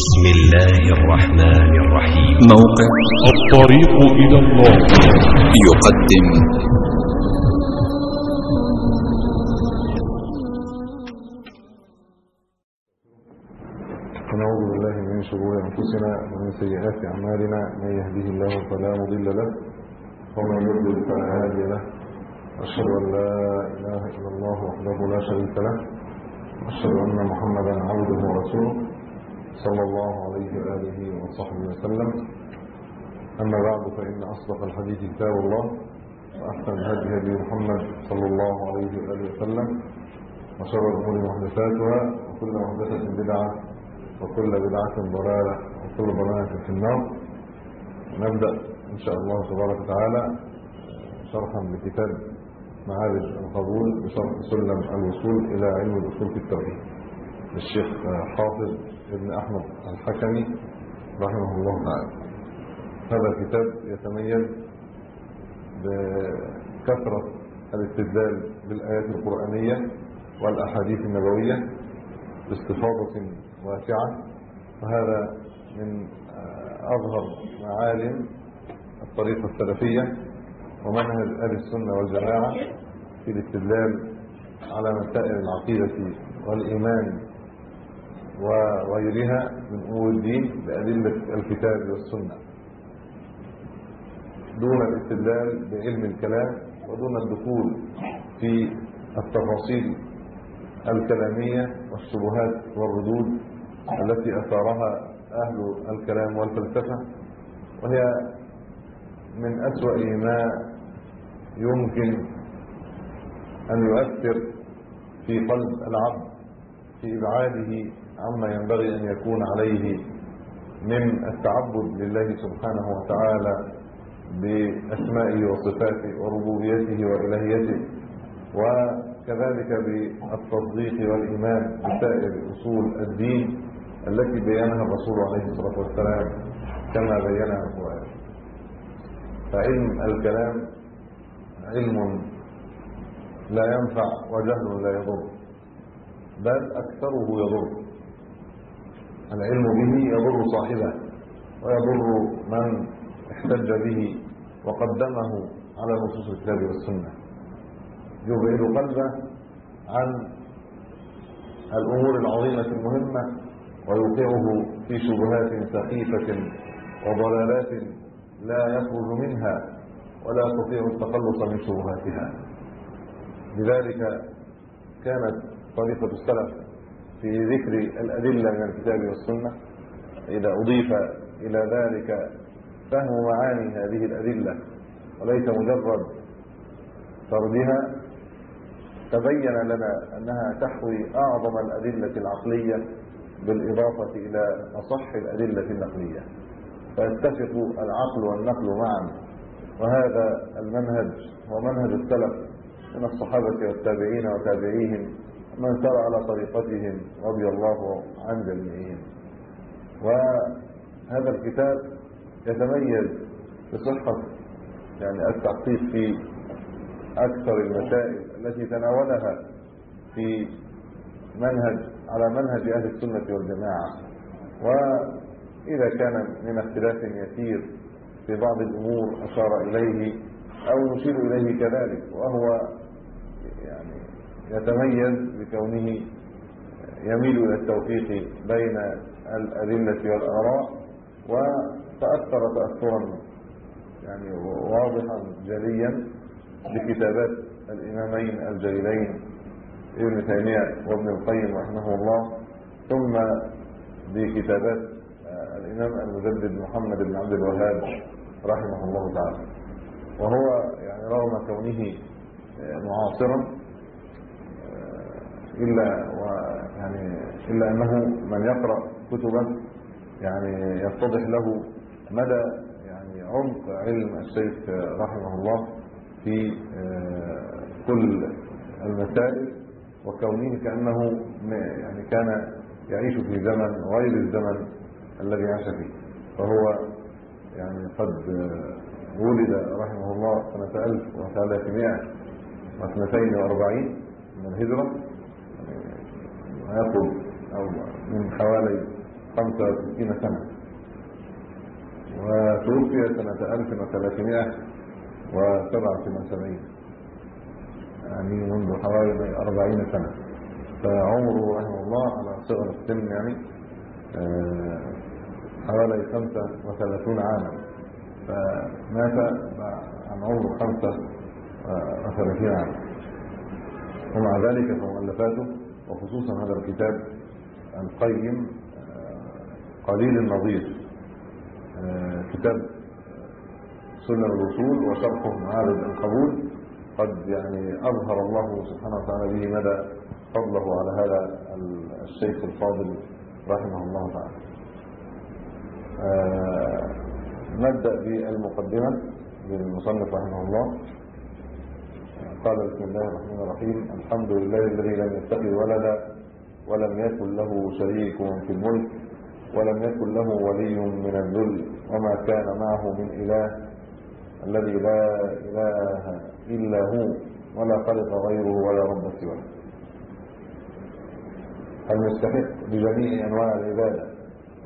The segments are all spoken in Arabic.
بسم الله الرحمن الرحيم. موقع الطريق إلى الله. يقدم. ونعوذ بالله من شرور أنفسنا ومن سيئات أعمالنا. من يهده الله فلا مضل له ومن يضلل فلا هادي له. أشهد أن لا إله إلا الله وحده لا شريك له وأشهد أن محمدا عبده ورسوله. صلى الله عليه وآله وصحبه وسلم. أما بعد فإن أصدق الحديث كتاب الله وأحسن الهدي هدي محمد صلى الله عليه وآله وسلم وشر الأمور محدثاتها وكل محدثة بدعة وكل بدعة ضلالة وكل ضلالة في النار. نبدأ إن شاء الله تبارك وتعالى شرحا لكتاب معارج القبول بشرح سلم الوصول إلى علم الأصول في التوحيد. للشيخ حافظ ابن أحمد الحكمي رحمه الله تعالى. هذا الكتاب يتميز بكثرة الاستدلال بالآيات القرآنية والأحاديث النبوية باستفاضة واسعة وهذا من أظهر معالم الطريقة السلفية ومنهج أهل السنة والجماعة في الاستدلال على مسائل العقيدة والإيمان وغيرها من أمور الدين بأدلة الكتاب والسنة. دون الاستدلال بعلم الكلام ودون الدخول في التفاصيل الكلامية والشبهات والردود التي أثارها أهل الكلام والفلسفة وهي من أسوأ ما يمكن أن يؤثر في قلب العبد. في إبعاده عما ينبغي أن يكون عليه من التعبد لله سبحانه وتعالى بأسمائه وصفاته وربوبيته وإلهيته وكذلك بالتصديق والإيمان بسائر أصول الدين التي بينها الرسول عليه الصلاة والسلام كما بينها القرآن. فعلم الكلام علم لا ينفع وجهل لا يضر. بل أكثره يضر. العلم به يضر صاحبه ويضر من احتج به وقدمه على نصوص الكتاب والسنة. يبعد قلبه عن الأمور العظيمة المهمة ويوقعه في شبهات سخيفة وضلالات لا يخرج منها ولا يستطيع التخلص من شبهاتها. لذلك كانت طريقة السلف في ذكر الأدلة من الكتاب والسنة. إذا أضيف إلى ذلك فهم معاني هذه الأدلة وليس مجرد فردها تبين لنا أنها تحوي أعظم الأدلة العقلية بالإضافة إلى أصح الأدلة النقلية. فيتفق العقل والنقل معا. وهذا المنهج هو منهج السلف من الصحابة والتابعين وتابعيهم. من سار على طريقتهم رضي الله عن جميعهم. وهذا الكتاب يتميز بصحة يعني التحقيق في أكثر المسائل التي تناولها في منهج على منهج أهل السنة والجماعة. وإذا كان من اختلاف يسير في بعض الأمور أشار إليه أو نشير إليه كذلك وهو يتميز بكونه يميل إلى التوفيق بين الأدلة والآراء وتأثر تأثرا يعني واضحا جليا بكتابات الإمامين الجليلين ابن تيمية وابن القيم رحمه الله ثم بكتابات الإمام المجدد محمد بن عبد الوهاب رحمه الله تعالى. وهو يعني رغم كونه معاصرا إلا ويعني إلا أنه من يقرأ كتبا يعني يتضح له مدى يعني عمق علم الشيخ رحمه الله في كل المسائل وكونه كأنه يعني كان يعيش في زمن غير الزمن الذي عاش فيه. فهو يعني قد ولد رحمه الله سنة 1342 من الهجرة. يقرب أو من حوالي 65 سنة. وتوفي سنة 1377 يعني منذ حوالي 40 سنة. فعمره رحمه الله على صغر السن يعني آه، حوالي 35 عاما. فمات عن عمره 35 عاما. ومع ذلك فمؤلفاته وخصوصا هذا الكتاب القيم آه، قليل النظير. آه، كتاب سنن الوصول وشرحه معارض القبول. قد يعني أظهر الله سبحانه وتعالى به مدى فضله على هذا الشيخ الفاضل رحمه الله تعالى. آه، نبدأ بالمقدمة للمصنف رحمه الله. قال بسم الله الرحمن الرحيم الحمد لله الذي لم يتخذ ولدا ولم يكن له شريك في الملك ولم يكن له ولي من الذل وما كان معه من إله الذي لا إله إلا هو ولا خلق غيره ولا رب سواه. المستحق بجميع أنواع العبادة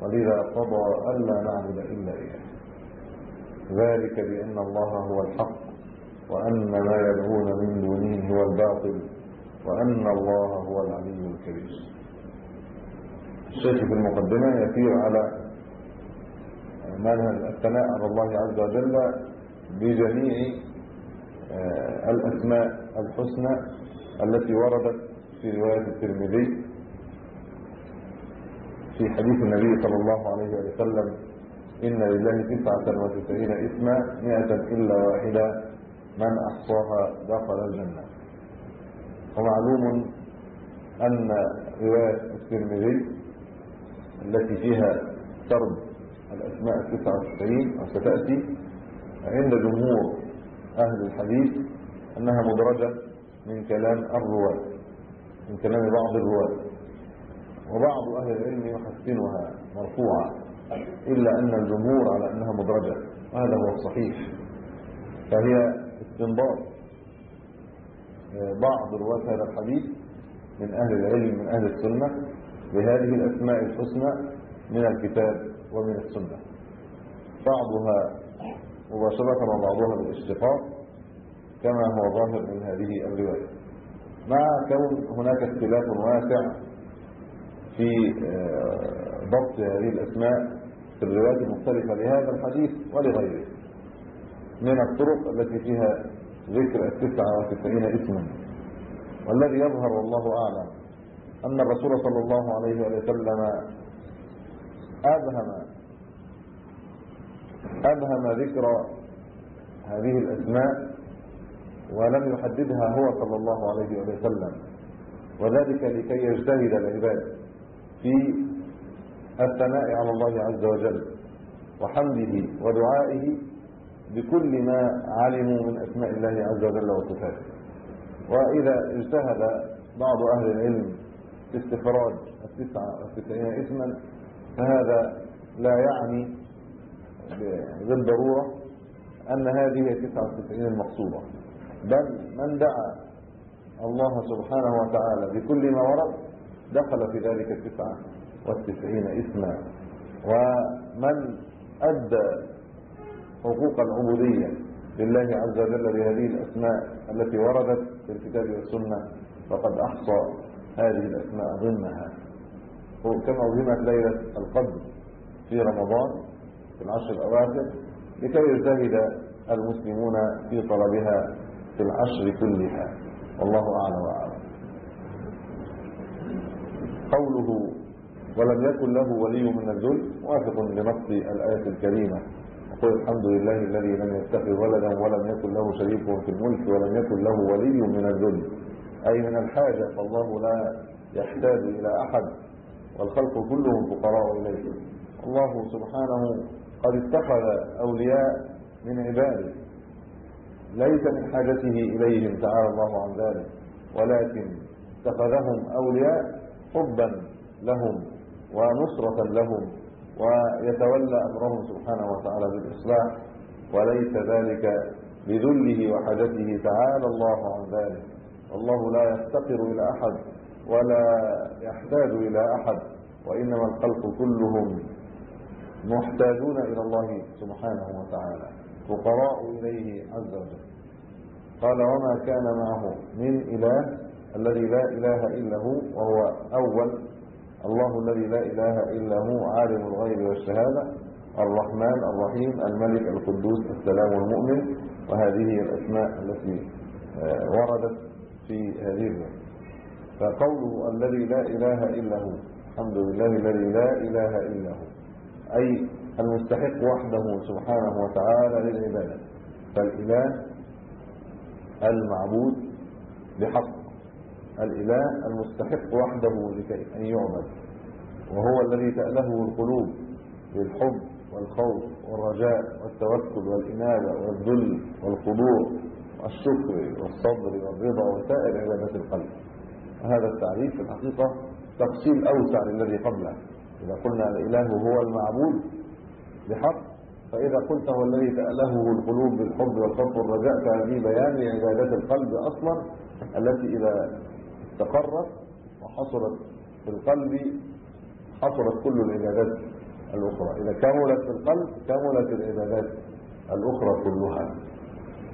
ولذا قضى ألا نعبد إلا إياه. ذلك بأن الله هو الحق وأن ما يدعون من دونه هو الباطل وأن الله هو العلي الكبير. الشيخ في المقدمة يسير على منهج الثناء على الله عز وجل بجميع آه، الأسماء الحسنى التي وردت في رواية الترمذي. في حديث النبي صلى الله عليه وسلم إن لله تسعة وتسعين اسما مئة إلا واحدة. من أحصاها دخل الجنة. ومعلوم أن رواية الترمذي التي فيها سرد الأسماء التسعة والتسعين وستأتي عند جمهور أهل الحديث أنها مدرجة من كلام الرواة من كلام بعض الرواة. وبعض أهل العلم يحسنها مرفوعة إلا أن الجمهور على أنها مدرجة وهذا هو الصحيح. فهي استنباط بعض رواة هذا الحديث من أهل العلم من أهل السنة بهذه الأسماء الحسنى من الكتاب ومن السنة. بعضها مباشرة وبعضها بالاشتقاق كما هو ظاهر من هذه الرواية. مع كون هناك اختلاف واسع في ضبط هذه الأسماء في الروايات المختلفة لهذا الحديث ولغيره. من الطرق التي فيها ذكر التسعة وتسعين اسما. والذي يظهر والله أعلم أن الرسول صلى الله عليه وسلم أبهم أبهم ذكر هذه الأسماء ولم يحددها هو صلى الله عليه وسلم. وذلك لكي يجتهد العباد في الثناء على الله عز وجل وحمده ودعائه بكل ما علموا من أسماء الله عز وجل وصفاته. وإذا اجتهد بعض أهل العلم في استخراج التسعة والتسعين اسما فهذا لا يعني بالضرورة أن هذه التسعة والتسعين المقصودة بل من دعا الله سبحانه وتعالى بكل ما ورد دخل في ذلك التسعة والتسعين اسما. ومن أدى حقوق العبودية لله عز وجل بهذه الأسماء التي وردت في الكتاب والسنة فقد أحصى هذه الأسماء ضمنها. كما أظهمت ليلة القدر في رمضان في العشر الأواخر لكي يجتهد المسلمون في طلبها في العشر كلها. والله أعلم وأعلم. قوله ولم يكن له ولي من الذل موافق لنص الآية الكريمة. يقول الحمد لله الذي لم يتخذ ولدا ولم يكن له شريك في الملك ولم يكن له ولي من الذل أي من الحاجة فالله لا يحتاج إلى أحد والخلق كلهم فقراء إليه. الله سبحانه قد اتخذ أولياء من عباده. ليس من حاجته إليهم تعالى الله عن ذلك. ولكن اتخذهم أولياء حبا لهم ونصرة لهم. ويتولى أمرهم سبحانه وتعالى بالإصلاح وليس ذلك بذله وحاجته تعالى الله عن ذلك. والله لا يفتقر إلى أحد ولا يحتاج إلى أحد وإنما الخلق كلهم محتاجون إلى الله سبحانه وتعالى فقراء إليه عز وجل. قال وما كان معه من إله الذي لا إله إلا هو وهو أول الله الذي لا إله إلا هو عالم الغيب والشهادة الرحمن الرحيم الملك القدوس السلام المؤمن وهذه الأسماء التي آه، وردت في هذه الرواية. فقوله الذي لا إله إلا هو الحمد لله الذي لا إله إلا هو أي المستحق وحده سبحانه وتعالى للعبادة فالإله المعبود بحق الإله المستحق وحده لكي أن يعبد وهو الذي تأله القلوب بالحب والخوف والرجاء والتوكل والإنابة والذل والخضوع والشكر والصبر والرضا وسائر عبادات القلب. هذا التعريف في الحقيقة تفصيل أوسع للذي قبله. إذا قلنا الإله هو المعبود بحق فإذا قلت هو الذي تألهه القلوب بالحب والخوف والرجاء فهذه بيان لعبادات القلب أصلا التي إذا استقرت وحصلت في القلب حصلت كل العبادات الأخرى. إذا كملت في القلب كملت العبادات الأخرى كلها.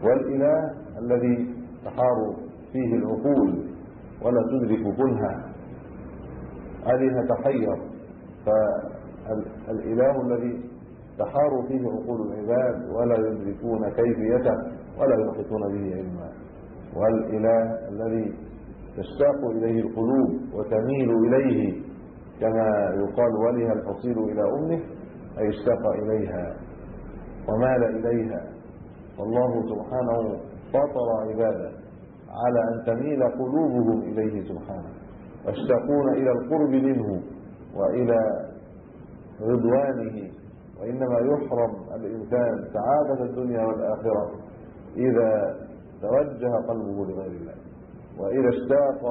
والإله الذي تحار فيه العقول ولا تدرك كنها أله تحير. فالإله الذي تحار فيه عقول العباد ولا يدركون كيفيته ولا يحيطون به علما. والإله الذي تشتاق إليه القلوب وتميل إليه كما يقال ولها الفصيل إلى أمه أي اشتاق إليها ومال إليها. والله سبحانه فطر عباده على أن تميل قلوبهم إليه سبحانه يشتاقون إلى القرب منه وإلى رضوانه. وإنما يحرم الإنسان سعادة الدنيا والآخرة إذا توجه قلبه لغير الله. وإذا اشتاق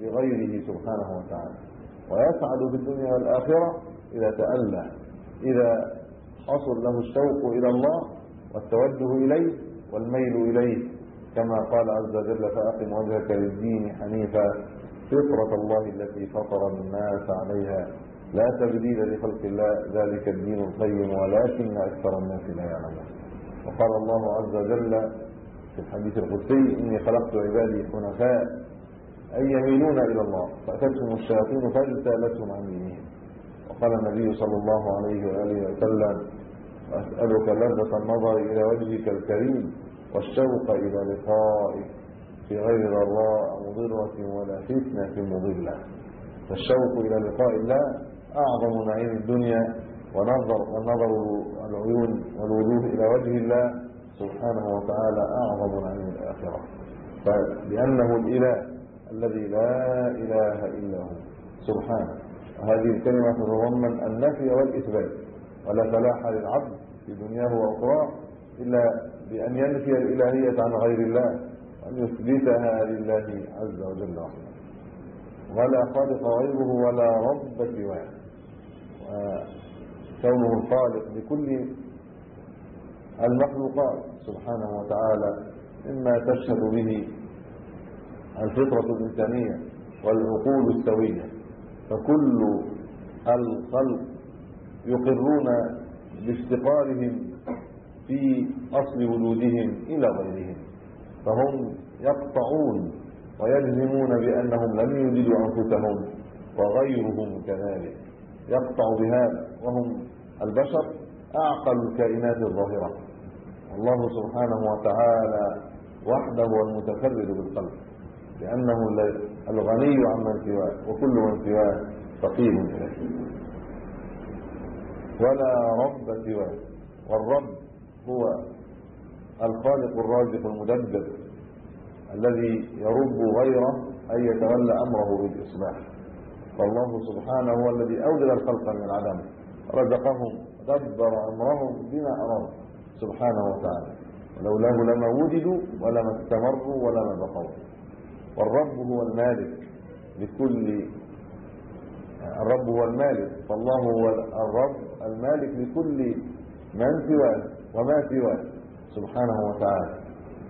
لغيره سبحانه وتعالى. ويسعد في الدنيا والآخرة إذا تأله إذا حصل له الشوق إلى الله والتوجه إليه والميل إليه. كما قال عز وجل فأقم وجهك للدين حنيفا فطرة الله التي فطر الناس عليها. لا تبديل لخلق الله ذلك الدين القيم ولكن أكثر الناس لا يعلمون. وقال الله عز وجل في الحديث القدسي إني خلقت عبادي حنفاء أي يميلون إلى الله فأتتهم الشياطين فاجتالتهم عن دينهم وقال النبي صلى الله عليه وآله وسلم وأسألك لذة النظر إلى وجهك الكريم والشوق إلى لقائك في غير ضراء مضرة ولا فتنة مضلة. فالشوق إلى لقاء الله أعظم نعيم الدنيا ونظر ونظر العيون والوجوه إلى وجه الله سبحانه وتعالى أعظم نعيم الآخرة. فلأنه الإله الذي لا إله إلا هو. سبحانه وهذه الكلمة تتضمن النفي والإثبات. ولا فلاح للعبد في دنياه وأخراه إلا بأن ينفي الإلهية عن غير الله وأن يثبتها لله عز وجل وحده. ولا خالق غيره ولا رب سواه. وكونه الخالق لكل المخلوقات سبحانه وتعالى مما تشهد به الفطرة الإنسانية والعقول السوية. فكل الخلق يقرون بافتقارهم في أصل وجودهم إلى غيرهم. فهم يقطعون ويجزمون بأنهم لم يوجدوا أنفسهم وغيرهم كذلك. يقطع بهذا وهم البشر أعقل الكائنات الظاهرة. الله سبحانه وتعالى وحده هو المتفرد بالقلب لأنه الغني عمن سواه وكل من سواه فقير. إليه ولا رب سواه والرب هو الخالق الرازق المدبر الذي يرب غيره أن يتولى أمره بالإصلاح. فالله سبحانه هو الذي أوجد الخلق من العدم رزقهم دبر أمرهم بما أراد سبحانه وتعالى. ولولاه لما وجدوا ولما استمروا ولما بقوا. والرب هو المالك لكل الرب هو المالك. فالله هو الرب المالك لكل من سواه وما سواه سبحانه وتعالى.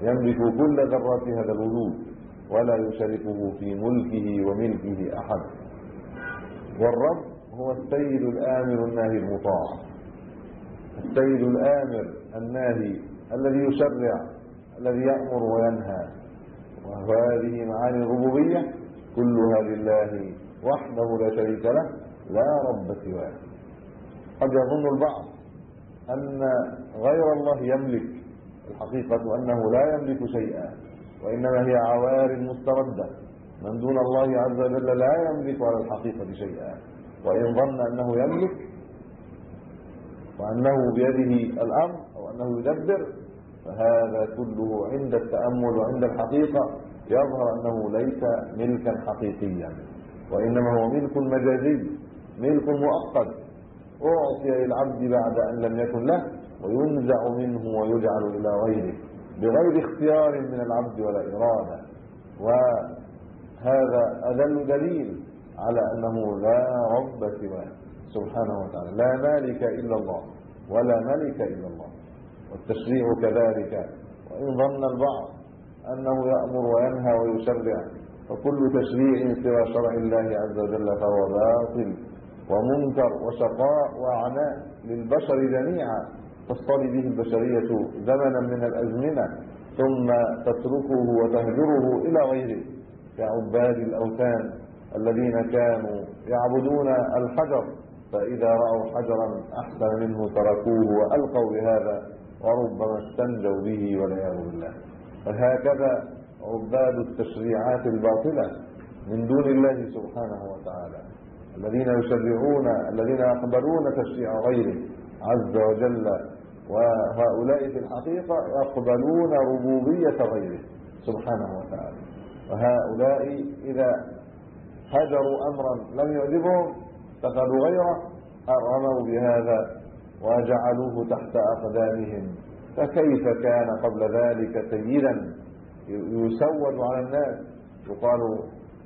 يملك كل ذرات هذا الوجود ولا يشاركه في ملكه وملكه أحد. والرب هو السيد الآمر الناهي المطاع. السيد الآمر الناهي الذي يشرع الذي يأمر وينهى. وهذه معاني الربوبية كلها لله وحده لا شريك له لا رب سواه. قد يظن البعض أن غير الله يملك. الحقيقة أنه لا يملك شيئا وإنما هي عوار مستردة. من دون الله عز وجل لا يملك على الحقيقة شيئا. وإن ظن أنه يملك وأنه بيده الأمر أو أنه يدبر فهذا كله عند التأمل وعند الحقيقة يظهر أنه ليس ملكا حقيقيا وإنما هو ملك مجازي ملك مؤقت. أعطي للعبد بعد أن لم يكن له وينزع منه ويجعل إلى غيره بغير اختيار من العبد ولا إرادة. وهذا أدل دليل على أنه لا رب سواه. سبحانه وتعالى. لا مالك إلا الله ولا ملك إلا الله. والتشريع كذلك. وإن ظن البعض أنه يأمر وينهى ويشرع فكل تشريع سوى شرع الله عز وجل فهو باطل ومنكر وشقاء وعناء للبشر جميعا. تصطلي به البشرية زمنا من الأزمنة ثم تتركه وتهجره إلى غيره. كعباد الأوثان الذين كانوا يعبدون الحجر فإذا رأوا حجرا أحسن منه تركوه وألقوا بهذا وربما استنجوا به والعياذ بالله. فهكذا عباد التشريعات الباطلة من دون الله سبحانه وتعالى. الذين يشرعون الذين يقبلون تشريع غيره عز وجل وهؤلاء في الحقيقة يقبلون ربوبية غيره سبحانه وتعالى. وهؤلاء إذا هجروا أمرا لم يعجبهم اتخذوا غيره أرموا بهذا وجعلوه تحت أقدامهم. فكيف كان قبل ذلك سيدا يسود على الناس؟ يقال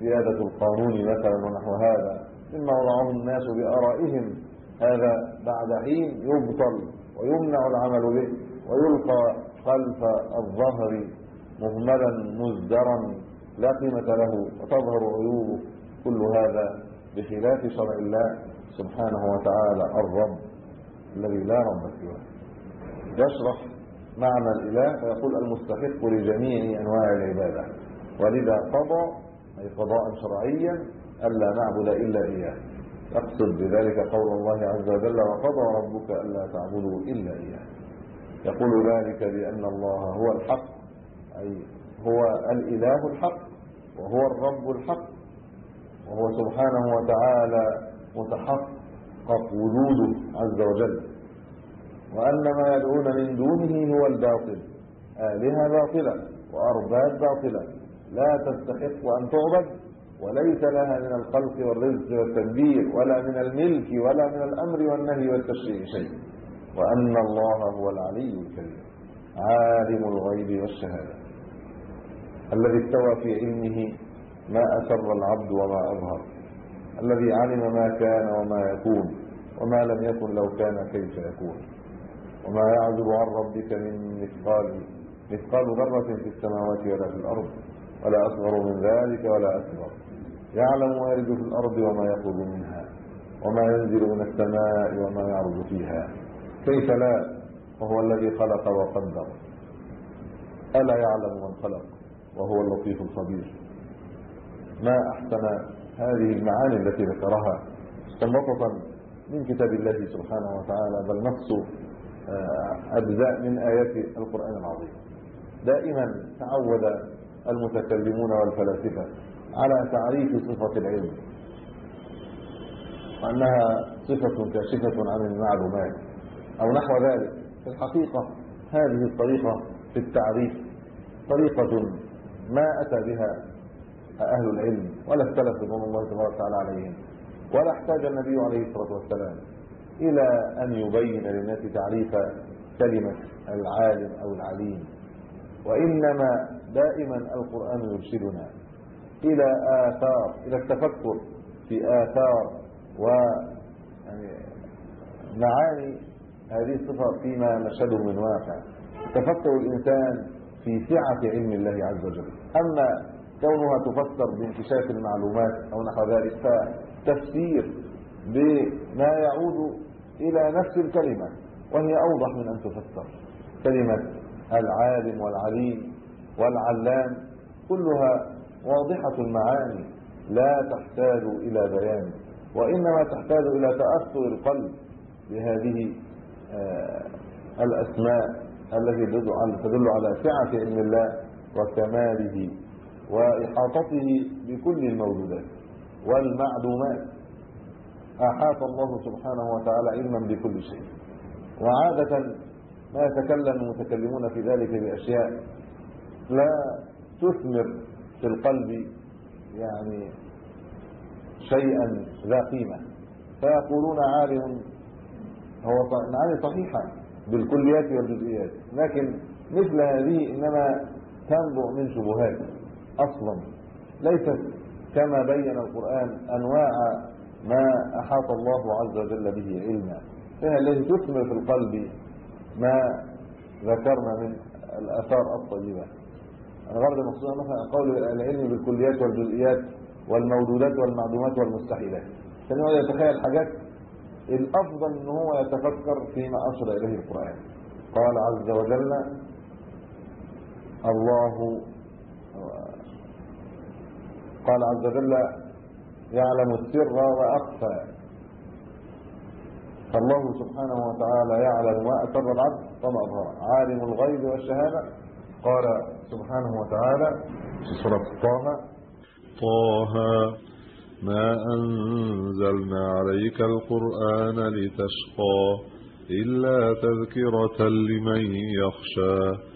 زيادة القانون مثلا ونحو هذا. مما وضعه الناس بآرائهم. هذا بعد حين يبطل ويمنع العمل به ويلقى خلف الظهر مهملا مزدرا لا قيمة له وتظهر عيوبه. كل هذا بخلاف شرع الله سبحانه وتعالى الرب الذي لا رب سواه. يشرح معنى الإله فيقول المستحق لجميع أنواع العبادة. ولذا قضى أي قضاء شرعيا ألا نعبد إلا إياه. يقصد بذلك قول الله عز وجل وقضى ربك ألا تعبدوا إلا إياه. يقول ذلك بأن الله هو الحق أي هو الإله الحق وهو الرب الحق. وهو سبحانه وتعالى متحقق وجوده عز وجل. وأن ما يدعون من دونه هو الباطل. آلهة باطلة وأرباب باطلة. لا تستحق أن تعبد وليس لها من الخلق والرزق والتدبير ولا من الملك ولا من الأمر والنهي والتشريع شيء. وأن الله هو العلي الكريم عالم الغيب والشهادة. الذي استوى في علمه ما أسر العبد وما أظهر. الذي علم ما كان وما يكون وما لم يكن لو كان كيف يكون. وما يعزب عن ربك من مثقال مثقال ذرة في السماوات ولا في الأرض ولا أصغر من ذلك ولا أكبر. يعلم ما يلج في الأرض وما يخرج منها وما ينزل من السماء وما يعرض فيها. كيف لا؟ وهو الذي خلق وقدر. ألا يعلم من خلق وهو اللطيف الخبير. ما أحسن هذه المعاني التي ذكرها مستنبطة من كتاب الله سبحانه وتعالى بل نص أجزاء من آيات القرآن العظيم. دائما تعود المتكلمون والفلاسفة على تعريف صفة العلم وأنها صفة كاشفة عن المعلومات أو نحو ذلك. في الحقيقة هذه الطريقة في التعريف طريقة ما أتى بها أهل العلم ولا السلف رضوان الله تبارك وتعالى عليهم. ولا احتاج النبي عليه الصلاة والسلام إلى أن يبين للناس تعريف كلمة العالم أو العليم. وإنما دائما القرآن يرشدنا إلى آثار إلى التفكر في آثار و يعني معاني هذه الصفة فيما نشهده من واقع. تفكر الإنسان في سعة علم الله عز وجل. أما كونها تفسر بانكشاف المعلومات أو نحو ذلك فتفسير بما يعود إلى نفس الكلمة وهي أوضح من أن تفسر. كلمة العالم والعليم والعلام كلها واضحة المعاني لا تحتاج إلى بيان وإنما تحتاج إلى تأثر القلب بهذه آه، الأسماء التي تدل على سعة علم الله وكماله. وإحاطته بكل الموجودات والمعلومات أحاط الله سبحانه وتعالى علما بكل شيء. وعادة ما يتكلم المتكلمون في ذلك بأشياء لا تثمر في القلب يعني شيئا ذا قيمة. فيقولون عالم هو معاني صحيحة بالكليات والجزئيات لكن مثل هذه إنما تنبع من شبهات. أصلا. ليست كما بين القرآن أنواع ما أحاط الله عز وجل به علما. فهي التي تثمر في القلب ما ذكرنا من الآثار الطيبة. الغرض المقصود مثلا قول العلم بالكليات والجزئيات والموجودات والمعلومات والمستحيلات. كان يقعد يتخيل حاجات الأفضل إن هو يتفكر فيما اشر إليه القرآن. قال عز وجل الله قال عز وجل يعلم السر وأخفى. فالله سبحانه وتعالى يعلم ما أسر العبد وما أظهر. عالم الغيب والشهادة. قال سبحانه وتعالى في سورة طه طه ما أنزلنا عليك القرآن لتشقى إلا تذكرة لمن يخشى.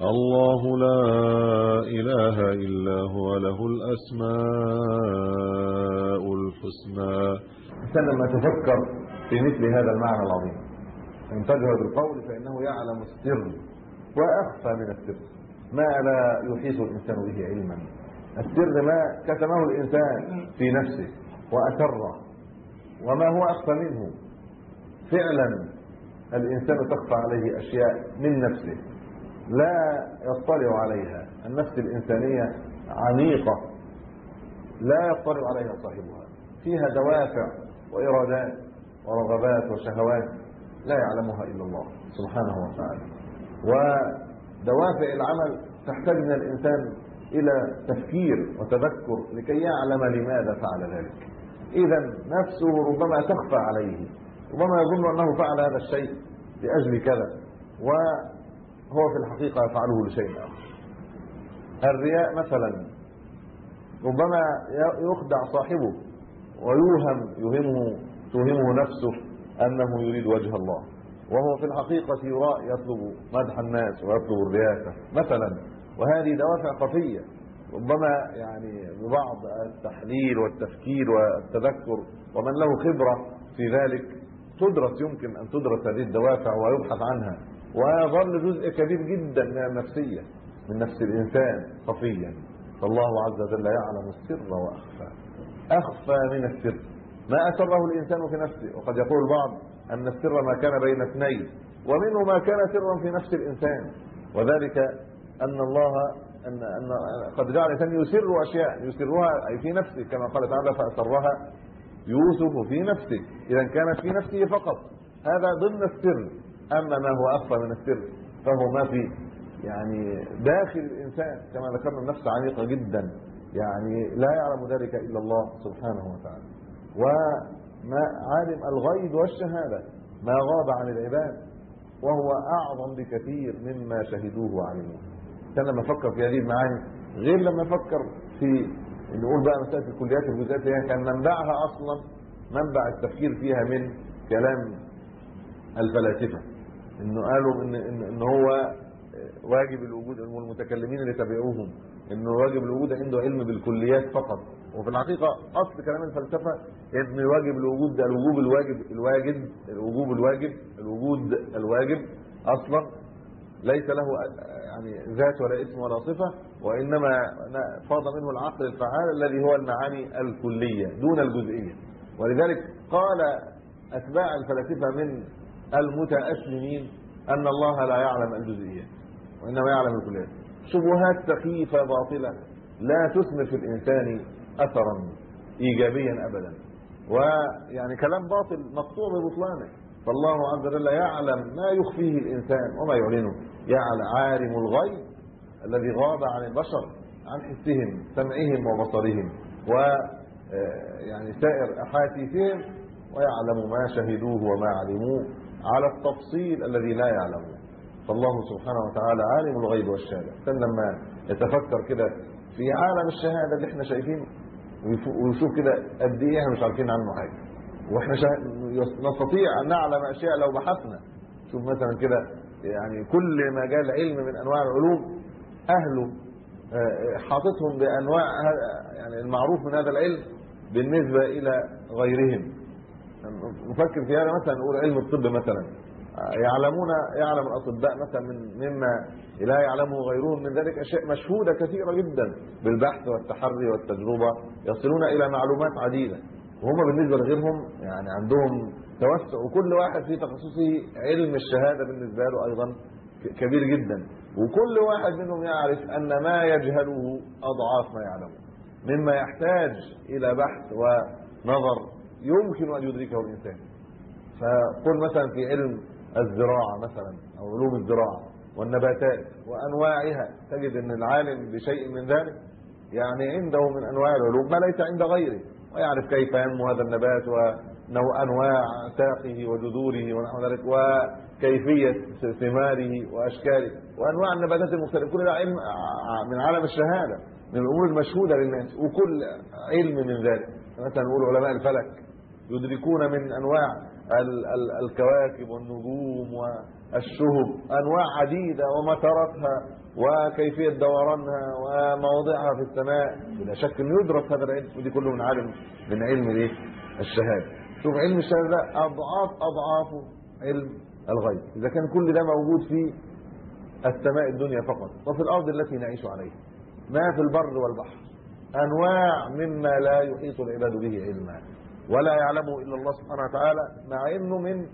الله لا إله إلا هو له الأسماء الحسنى. الإنسان لما تفكر في مثل هذا المعنى العظيم إن تجهر بالقول فإنه يعلم السر وأخفى من السر. ما لا يحيط الإنسان به علما؟ السر ما كتمه الإنسان في نفسه وأسره وما هو أخفى منه؟ فعلا الإنسان تخفى عليه أشياء من نفسه. لا يطلع عليها. النفس الإنسانية عميقة. لا يطلع عليها صاحبها. فيها دوافع وإرادات ورغبات وشهوات لا يعلمها إلا الله سبحانه وتعالى. ودوافع العمل تحتاج من الإنسان إلى تفكير وتذكر لكي يعلم لماذا فعل ذلك. إذا نفسه ربما تخفى عليه ربما يظن أنه فعل هذا الشيء لأجل كذا. وهو في الحقيقة يفعله لشيء آخر. الرياء مثلا ربما يخدع صاحبه ويوهم يهمه توهمه نفسه أنه يريد وجه الله. وهو في الحقيقة يراء يطلب مدح الناس ويطلب الرياسة. مثلا وهذه دوافع خفية ربما يعني ببعض التحليل والتفكير والتذكر ومن له خبرة في ذلك تدرس يمكن أن تدرس هذه الدوافع ويبحث عنها. ويظل جزء كبير جدا من النفسية من نفس الإنسان خفيا فالله عز وجل يعلم السر وأخفى. أخفى من السر. ما أسره الإنسان في نفسه. وقد يقول البعض أن السر ما كان بين اثنين ومنه ما كان سرا في نفس الإنسان. وذلك أن الله أن أن قد جعل الإنسان يسر أشياء يسرها أي في نفسه كما قال تعالى فأسرها يوسف في نفسه. إذا كانت في نفسه فقط. هذا ضمن السر. أما ما هو أخفى من السر فهو ما في يعني داخل الإنسان كما ذكرنا النفس عميقة جدا يعني لا يعلم ذلك إلا الله سبحانه وتعالى. وما عالم الغيب والشهادة ما غاب عن العباد وهو أعظم بكثير مما شهدوه وعلموه. كان لما فكر في هذه المعاني غير لما فكر في نقول بقى مسألة الكليات والجزئيات هي كان منبعها أصلا منبع التفكير فيها من كلام الفلاسفة. إنه قالوا ان ان, إن هو واجب الوجود المتكلمين اللي تبعوهم. إنه واجب الوجود عنده علم بالكليات فقط. وفي الحقيقة أصل كلام الفلسفة إن واجب الوجود ده الوجوب الواجب الواجب الوجوب الواجب الوجود الواجب أصلا ليس له يعني ذات ولا اسم ولا صفة وإنما فاض منه العقل الفعال الذي هو المعاني الكلية دون الجزئية. ولذلك قال أتباع الفلاسفة من المتأسلمين أن الله لا يعلم الجزئيات وإنما يعلم الكليات. شبهات سخيفة باطلة لا تثمر في الإنسان اثرا ايجابيا ابدا. ويعني كلام باطل مقطوع ببطلانه. فالله عز وجل يعلم ما يخفيه الإنسان وما يعلنه. يعلم عالم الغيب الذي غاب عن البشر عن حسهم سمعهم وبصرهم. و يعني سائر احاسيسهم ويعلم ما شهدوه وما علموه. على التفصيل الذي لا يعلمه. فالله سبحانه وتعالى عالم الغيب والشهادة. كان لما يتفكر كده في عالم الشهادة اللي إحنا شايفينه ويشوف كده قد إيه إحنا مش عارفين عنه حاجة. وإحنا نستطيع أن نعلم أشياء لو بحثنا. شوف مثلا كده يعني كل مجال علم من أنواع العلوم أهله حاططهم بأنواع يعني المعروف من هذا العلم بالنسبة إلى غيرهم. نفكر في هذا مثلا نقول علم الطب مثلا. يعلمون يعلم الأطباء مثلا من مما لا يعلمه غيرهم. من ذلك أشياء مشهودة كثيرة جدا. بالبحث والتحري والتجربة. يصلون إلى معلومات عديدة. وهم بالنسبة لغيرهم يعني عندهم توسع. وكل واحد في تخصصه علم الشهادة بالنسبة له أيضا كبير جدا. وكل واحد منهم يعرف أن ما يجهله أضعاف ما يعلمه. مما يحتاج إلى بحث ونظر يمكن أن يدركه الإنسان. فقل مثلا في علم الزراعة مثلا أو علوم الزراعة والنباتات وأنواعها تجد إن العالم بشيء من ذلك يعني عنده من أنواع العلوم ما ليس عند غيره. ويعرف كيف ينمو هذا النبات وانواع ساقه وجذوره ونحو ذلك وكيفية ثماره وأشكاله. وأنواع النباتات المختلفة كل علم من عالم الشهادة من الأمور المشهودة للناس وكل علم من ذلك. مثلا نقول علماء الفلك يدركون من أنواع ال ال الكواكب والنجوم والشهب أنواع عديدة ومساراتها وكيفية دورانها ومواضعها في السماء. بلا شك إنه يدرس هذا العلم ودي كله من عالم من علم الايه الشهاده شوف علم الشهاده ده أضعاف أضعاف علم الغيب. إذا كان كل ده موجود في السماء الدنيا فقط وفي الأرض التي نعيش عليها. ما في البر والبحر. أنواع مما لا يحيط العباد به علما. ولا يعلمه إلا الله سبحانه وتعالى مع إنه من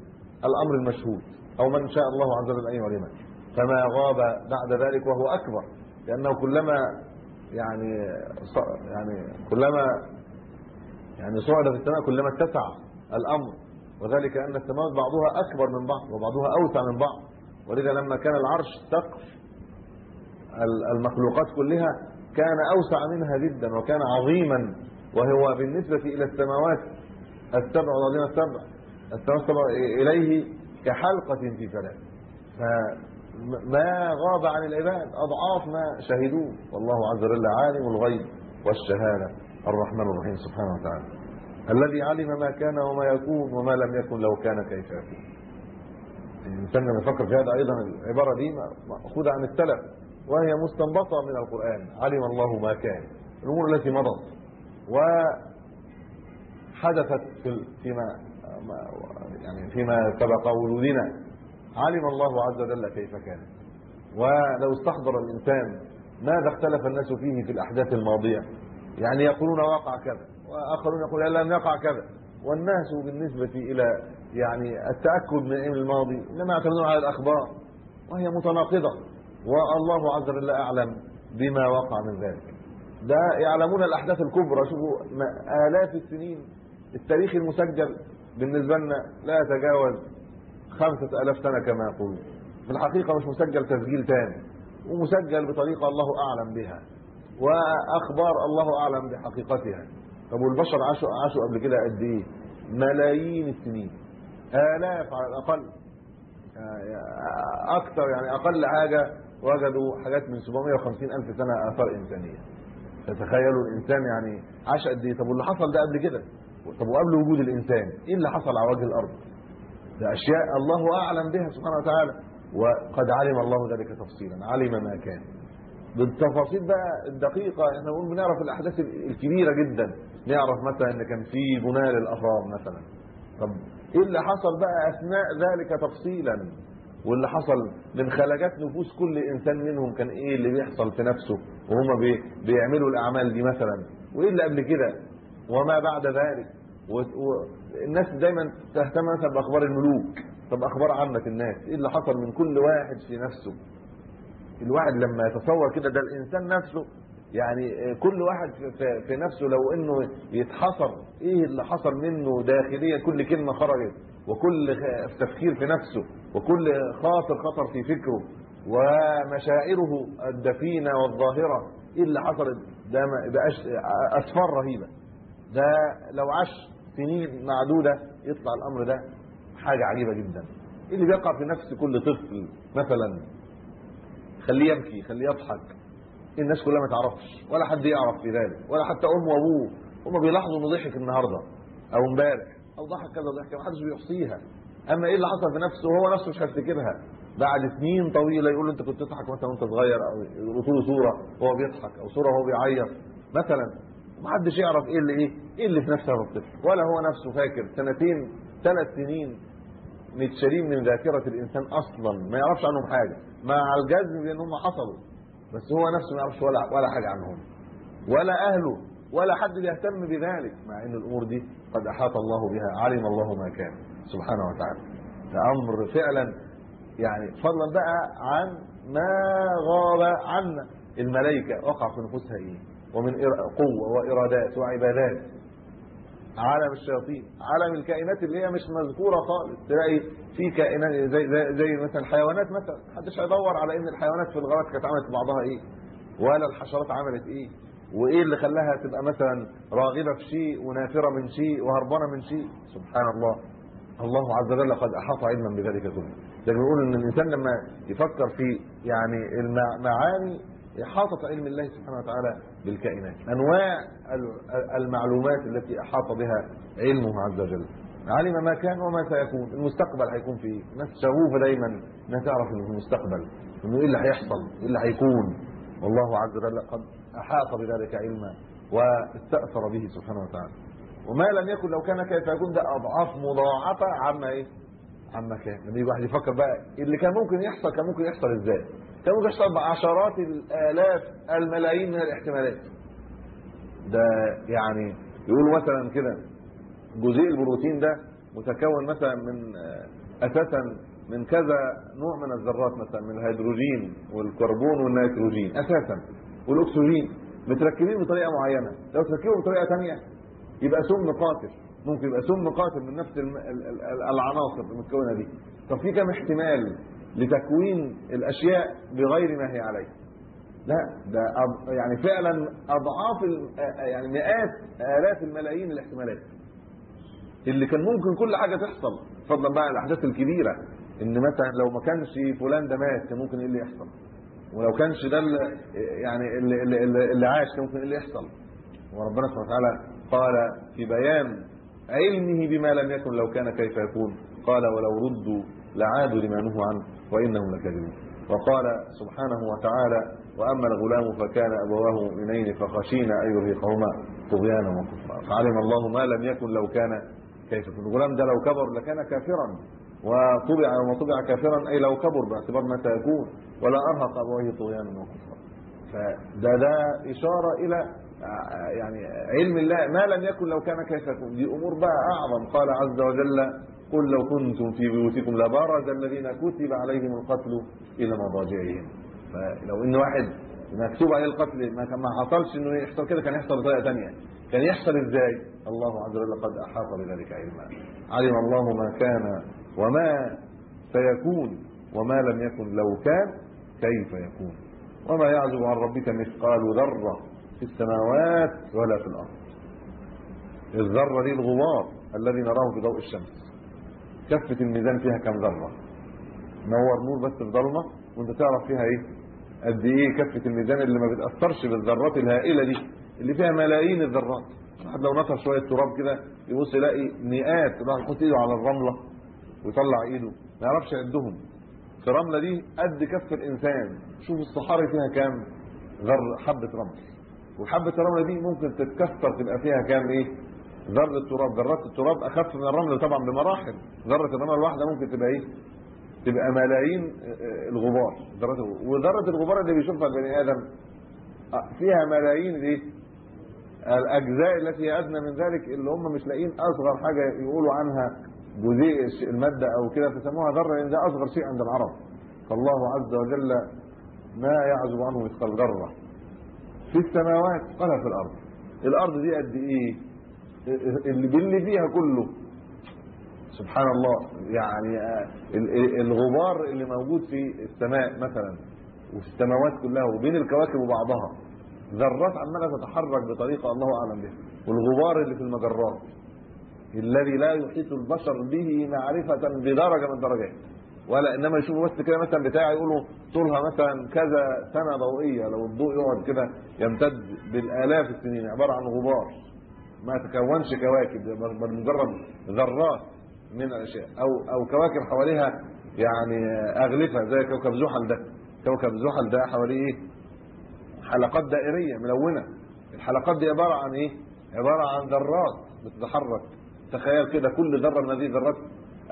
الأمر المشهود أو من شاء الله عز وجل أن يعلمه. فما غاب بعد ذلك وهو أكبر. لأنه كلما يعني يعني كلما يعني صعد في السماء كلما اتسع الأمر. وذلك أن السماوات بعضها أكبر من بعض وبعضها أوسع من بعض. ولذا لما كان العرش سقف المخلوقات كلها كان أوسع منها جدا وكان عظيما وهو بالنسبة إلى السماوات السبع والارضين السبع السماوات السبع إليه كحلقة في فلاه فما غاب عن العباد أضعاف ما شهدوه. والله عز وجل عالم الغيب والشهادة. الرحمن الرحيم. سبحانه وتعالى. الذي علم ما كان وما يكون وما لم يكن لو كان كيف يكون. الإنسان لما يفكر في هذا أيضا العباره دي مأخوذة عن السلف. وهي مستنبطة من القرآن. علم الله ما كان. الأمور التي مضت. وحدثت فيما يعني فيما سبق وجودنا علم الله عز وجل كيف كان. ولو استحضر الإنسان ماذا اختلف الناس فيه في الأحداث الماضية. يعني يقولون وقع كذا وآخرون يقولون لم يقع كذا. والناس بالنسبة إلى يعني التأكد من الماضي إنما يعتمدون على الأخبار. وهي متناقضة. والله عز وجل أعلم بما وقع من ذلك. ده يعلمون الأحداث الكبرى. شوفوا آلاف السنين التاريخ المسجل بالنسبة لنا لا يتجاوز خمسة ألاف سنة كما يقولون. في الحقيقة مش مسجل تسجيل تاني ومسجل بطريقة الله أعلم بها وأخبار الله أعلم بحقيقتها. طب والبشر عاشوا عاشوا قبل كده قد إيه؟ ملايين السنين. آلاف على الأقل. أكثر يعني أقل حاجة وجدوا حاجات من 750 ألف سنة آثار إنسانية. تتخيلوا الإنسان يعني عاش قد إيه؟ طب واللي حصل ده قبل كده؟ طب وقبل وجود الإنسان إيه اللي حصل على وجه الأرض؟ ده أشياء الله أعلم بها سبحانه وتعالى. وقد علم الله ذلك تفصيلا علم ما كان. بالتفاصيل بقى الدقيقة إحنا نقول بنعرف الأحداث الكبيرة جدا. نعرف مثلا إن كان في بناء للأهرام مثلا. طب إيه اللي حصل بقى أثناء ذلك تفصيلا؟ واللي حصل من خلجات نفوس كل إنسان منهم كان إيه اللي بيحصل في نفسه وهم بي بيعملوا الأعمال دي مثلا. وايه اللي قبل كده وما بعد ذلك. والناس دايما تهتم مثلا بأخبار الملوك. طب أخبار عامة الناس إيه اللي حصل من كل واحد في نفسه؟ الواحد لما يتصور كده ده الإنسان نفسه يعني كل واحد في- نفسه لو إنه يتحصر إيه اللي حصل منه داخليا؟ كل كلمة خرجت وكل تفكير في نفسه. وكل خاطر خطر في فكره ومشاعره الدفينة والظاهرة إيه اللي حصلت ده أسفار رهيبة. ده لو عاش سنين معدودة يطلع الأمر ده حاجة عجيبة جدا. إيه اللي بيقع في نفس كل طفل مثلا خليه يبكي خليه يضحك الناس كلها ما تعرفش ولا حد يعرف في ذلك ولا حتى امه وأبوه هم بيلاحظوا إنه ضحك النهارده أو امبارح أو ضحك كذا ضحكه ما حدش بيحصيها. أما إيه اللي حصل في نفسه؟ هو نفسه مش هيفتكرها. بعد سنين طويلة يقول أنت كنت تضحك مثلا وأنت صغير أو يقولوا له صورة وهو بيضحك أو صورة وهو بيعيط. مثلا محدش يعرف إيه اللي إيه إيه اللي في نفس هذا الطفل. ولا هو نفسه فاكر سنتين ثلاث سنين متشالين من ذاكرة الإنسان أصلا ما يعرفش عنهم حاجة. مع الجزم بان هم حصلوا. بس هو نفسه ما يعرفش ولا ولا حاجة عنهم. ولا أهله ولا حد بيهتم بذلك مع إن الأمور دي قد أحاط الله بها علم الله ما كان. سبحانه وتعالى. ده أمر فعلا يعني فضلا بقى عن ما غاب عنا الملائكة. وقع في نفوسها إيه ومن قوة وإرادات وعبادات. عالم الشياطين عالم الكائنات اللي هي مش مذكورة خالص. تلاقي في كائنات زي زي, زي مثلا الحيوانات مثلا. محدش هيدور على إن الحيوانات في الغابات كانت عملت بعضها إيه ولا الحشرات عملت إيه وإيه اللي خلاها تبقى مثلا راغبة في شيء ونافرة من شيء وهربانة من شيء. سبحان الله. الله عز وجل قد أحاط علما بذلك كله. ده بيقول إن الإنسان لما يفكر في يعني المعاني إحاطة علم الله سبحانه وتعالى بالكائنات. أنواع ال- المعلومات التي أحاط بها علمه عز وجل. علم ما كان وما سيكون. المستقبل هيكون في إيه الناس شغوفه دايما. انها تعرف إنه في المستقبل. إنه إيه اللي هيحصل إيه اللي هيكون والله عز وجل قد أحاط بذلك علما واستأثر به سبحانه وتعالى. وما لم يكن لو كان كيف يكون ده أضعاف مضاعفة عما إيه؟ عما كان. لما يجي واحد يفكر بقى اللي كان ممكن يحصل كان ممكن يحصل إزاي؟ كان ممكن يحصل بعشرات الآلاف الملايين من الاحتمالات. ده يعني يقولوا مثلا كده جزيء البروتين ده متكون مثلا من آه، أساسا من كذا نوع من الذرات مثلا من الهيدروجين والكربون والنيتروجين أساسا. والأكسجين متركبين بطريقة معينة. لو تركبوا بطريقة ثانية يبقى سم قاتل. ممكن يبقى سم قاتل من نفس العناصر المتكونه دي. طب في كم احتمال لتكوين الأشياء بغير ما هي عليه؟ لا ده يعني فعلا أضعاف يعني مئات آلاف الملايين الاحتمالات. اللي كان ممكن كل حاجة تحصل فضلا بقى الأحداث الكبيرة إن مثلا لو ما كانش فلان ده مات كان ممكن إيه اللي يحصل؟ ولو كانش ده يعني اللي, اللي, اللي عاش كان ممكن إيه اللي يحصل؟ وربنا سبحانه وتعالى قال في بيان علمه بما لم يكن لو كان كيف يكون. قال ولو ردوا لعادوا لما نهوا عنه وإنهم لكاذبون. وقال سبحانه وتعالى وأما الغلام فكان أبواه مؤمنين فخشينا أن يرهقهما طغيانا وكفرا فعلم الله ما لم يكن لو كان كيف يكون. الغلام ده لو كبر لكان كافرا وطبع وما طبع كافرا أي لو كبر باعتبار ما سيكون ولا أرهق أبويه طغيانا وكفرا فده ده إشارة إلى يعني علم الله ما لم يكن لو كان كيف يكون دي أمور بقى أعظم. قال عز وجل قل لو كنتم في بيوتكم لبرز الذين كتب عليهم القتل إلى مضاجعهم. فلو إن واحد مكتوب عليه القتل ما كان ما حصلش إنه يحصل كده كان يحصل بطريقة ثانية كان يحصل إزاي؟ الله عز وجل قد أحاط بذلك علما. علم الله ما كان وما سيكون وما لم يكن لو كان كيف يكون. وما يعزب عن ربك مثقال ذرة في السماوات ولا في الأرض. الذرة دي الغبار الذي نراه في ضوء الشمس. كفه الميزان فيها كم ذرة؟ نور نور بس في ضلمة؟ وانت تعرف فيها إيه؟ قد إيه كفه الميزان اللي ما بتأثرش بالذرات الهائلة دي اللي فيها ملايين الذرات. واحد لو نطر شوية تراب كده يبص يلاقي مئات يروح يحط ايده على الرملة ويطلع ايده. ما يعرفش في الرملة دي قد كف الإنسان. شوف الصحاري فيها كام؟ ذر حبة رمل. وحبة الرملة دي ممكن تتكسر تبقى فيها كام إيه؟ ذرة تراب ذرات التراب أخف من الرمل طبعا بمراحل. ذرة الرمل الواحدة ممكن تبقى إيه؟ تبقى ملايين آه، الغبار. الغبار. وذرة الغبار اللي بيشوفها البني آدم آه، فيها ملايين الإيه؟ الأجزاء التي هي أدنى من ذلك اللي هم مش لاقيين أصغر حاجة يقولوا عنها جزيء المادة أو كده فسموها ذرة لأن ده أصغر شيء عند العرب. فالله عز وجل ما يعزب عنه مثقال ذرة. في السماوات ولا في الأرض. الأرض دي قد إيه؟ اللي باللي فيها كله. سبحان الله. يعني ال- ال- الغبار اللي موجود في السماء مثلا وفي السماوات كلها وبين الكواكب وبعضها ذرات عمالة تتحرك بطريقة الله أعلم بها. والغبار اللي في المجرات الذي لا يحيط البشر به معرفة بدرجة من الدرجات. ولا إنما يشوفوا بس كده مثلا بتاع يقولوا طولها مثلا كذا سنة ضوئية لو الضوء يقعد كده يمتد بالآلاف السنين عبارة عن غبار. ما تكونش كواكب بل مجرد ذرات من الأشياء. أو أو كواكب حواليها يعني أغلفة زي كوكب زحل ده. كوكب زحل ده حواليه إيه؟ حلقات دائرية ملونة. الحلقات دي عبارة عن إيه؟ عبارة عن ذرات بتتحرك. تخيل كده كل ذرة من هذه الذرات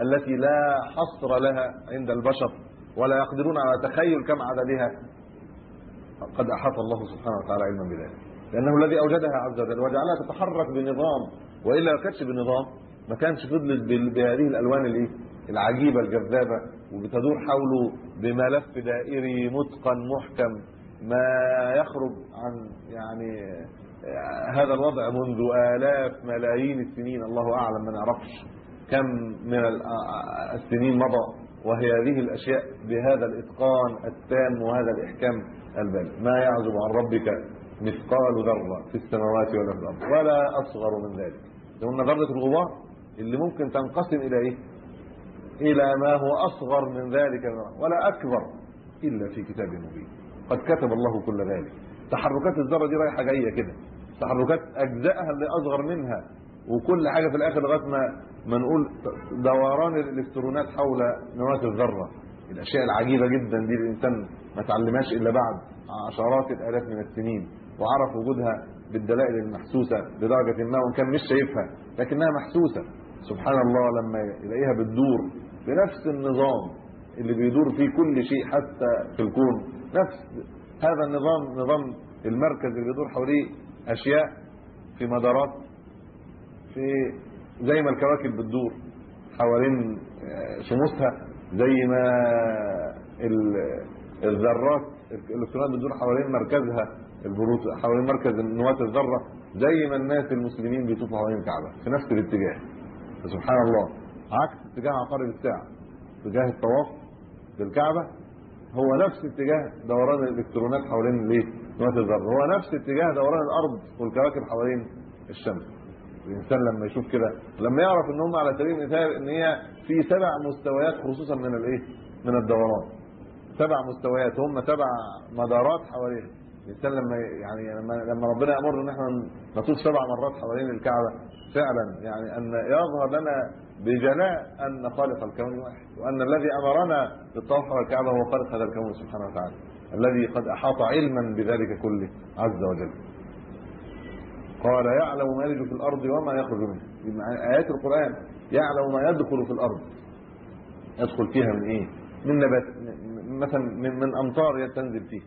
التي لا حصر لها عند البشر ولا يقدرون على تخيل كم عددها. قد أحاط الله سبحانه وتعالى علما بذلك. لأنه الذي أوجدها عز وجل وجعلها تتحرك بنظام وإلا لو كانتش بنظام ما كانش فضلت بهذه الألوان الإيه؟ العجيبة الجذابة وبتدور حوله بملف دائري متقن محكم ما يخرج عن يعني آه، هذا الوضع منذ آلاف ملايين السنين. الله أعلم ما نعرفش. كم من ال- السنين مضى وهي هذه الأشياء بهذا الإتقان التام وهذا الإحكام البالغ. ما يعزب عن ربك مثقال ذرة في السماوات ولا في الأرض ولا أصغر من ذلك. لأن ذرة الغبار اللي ممكن تنقسم إلى إيه؟ إلى ما هو أصغر من ذلك. ولا أكبر إلا في كتاب مبين. قد كتب الله كل ذلك. تحركات الذرة دي رايحة جاية كده. تحركات أجزائها اللي أصغر منها. وكل حاجة في الآخر لغاية ما ما نقول دوران الإلكترونات حول نواة الذرة. الأشياء العجيبة جدا دي الإنسان ما تعلمهاش إلا بعد عشرات الآلاف من السنين وعرف وجودها بالدلائل المحسوسة لدرجة ما وإن كان مش شايفها لكنها محسوسة. سبحان الله لما يلاقيها بتدور بنفس النظام اللي بيدور فيه كل شيء حتى في الكون. نفس هذا النظام نظام المركز اللي بيدور حواليه أشياء في مدارات في زي ما الكواكب بتدور حوالين آه، شموسها زي ما ال- الذرات الالكترونات بتدور حوالين مركزها البروت حوالين مركز نواة الذرة زي ما الناس المسلمين بيطوفوا حوالين الكعبة في نفس الاتجاه. سبحان الله. عكس اتجاه عقارب الساعة. اتجاه الطواف بالكعبة هو نفس اتجاه دوران الالكترونات حوالين الايه نواة الذرة. هو نفس اتجاه دوران الأرض والكواكب حوالين الشمس. الإنسان لما يشوف كده لما يعرف إن هم على سبيل المثال إن هي في سبع مستويات خصوصا من الإيه؟ من الدوران سبع مستويات هم سبع مدارات حواليها. الإنسان لما يعني لما لما ربنا يامرنا إن إحنا نطوف سبع مرات حوالين الكعبة فعلا يعني أن يظهر لنا بجلاء أن خالق الكون واحد وأن الذي أمرنا بالطواف حول الكعبة هو خالق هذا الكون سبحانه وتعالى الذي قد أحاط علما بذلك كله عز وجل. قال يعلم ما يلج في الأرض وما يخرج منها يبقى آيات القرآن يعلم ما يدخل في الأرض. يدخل فيها من إيه؟ من نبات مثلا من, من أمطار تنزل فيه.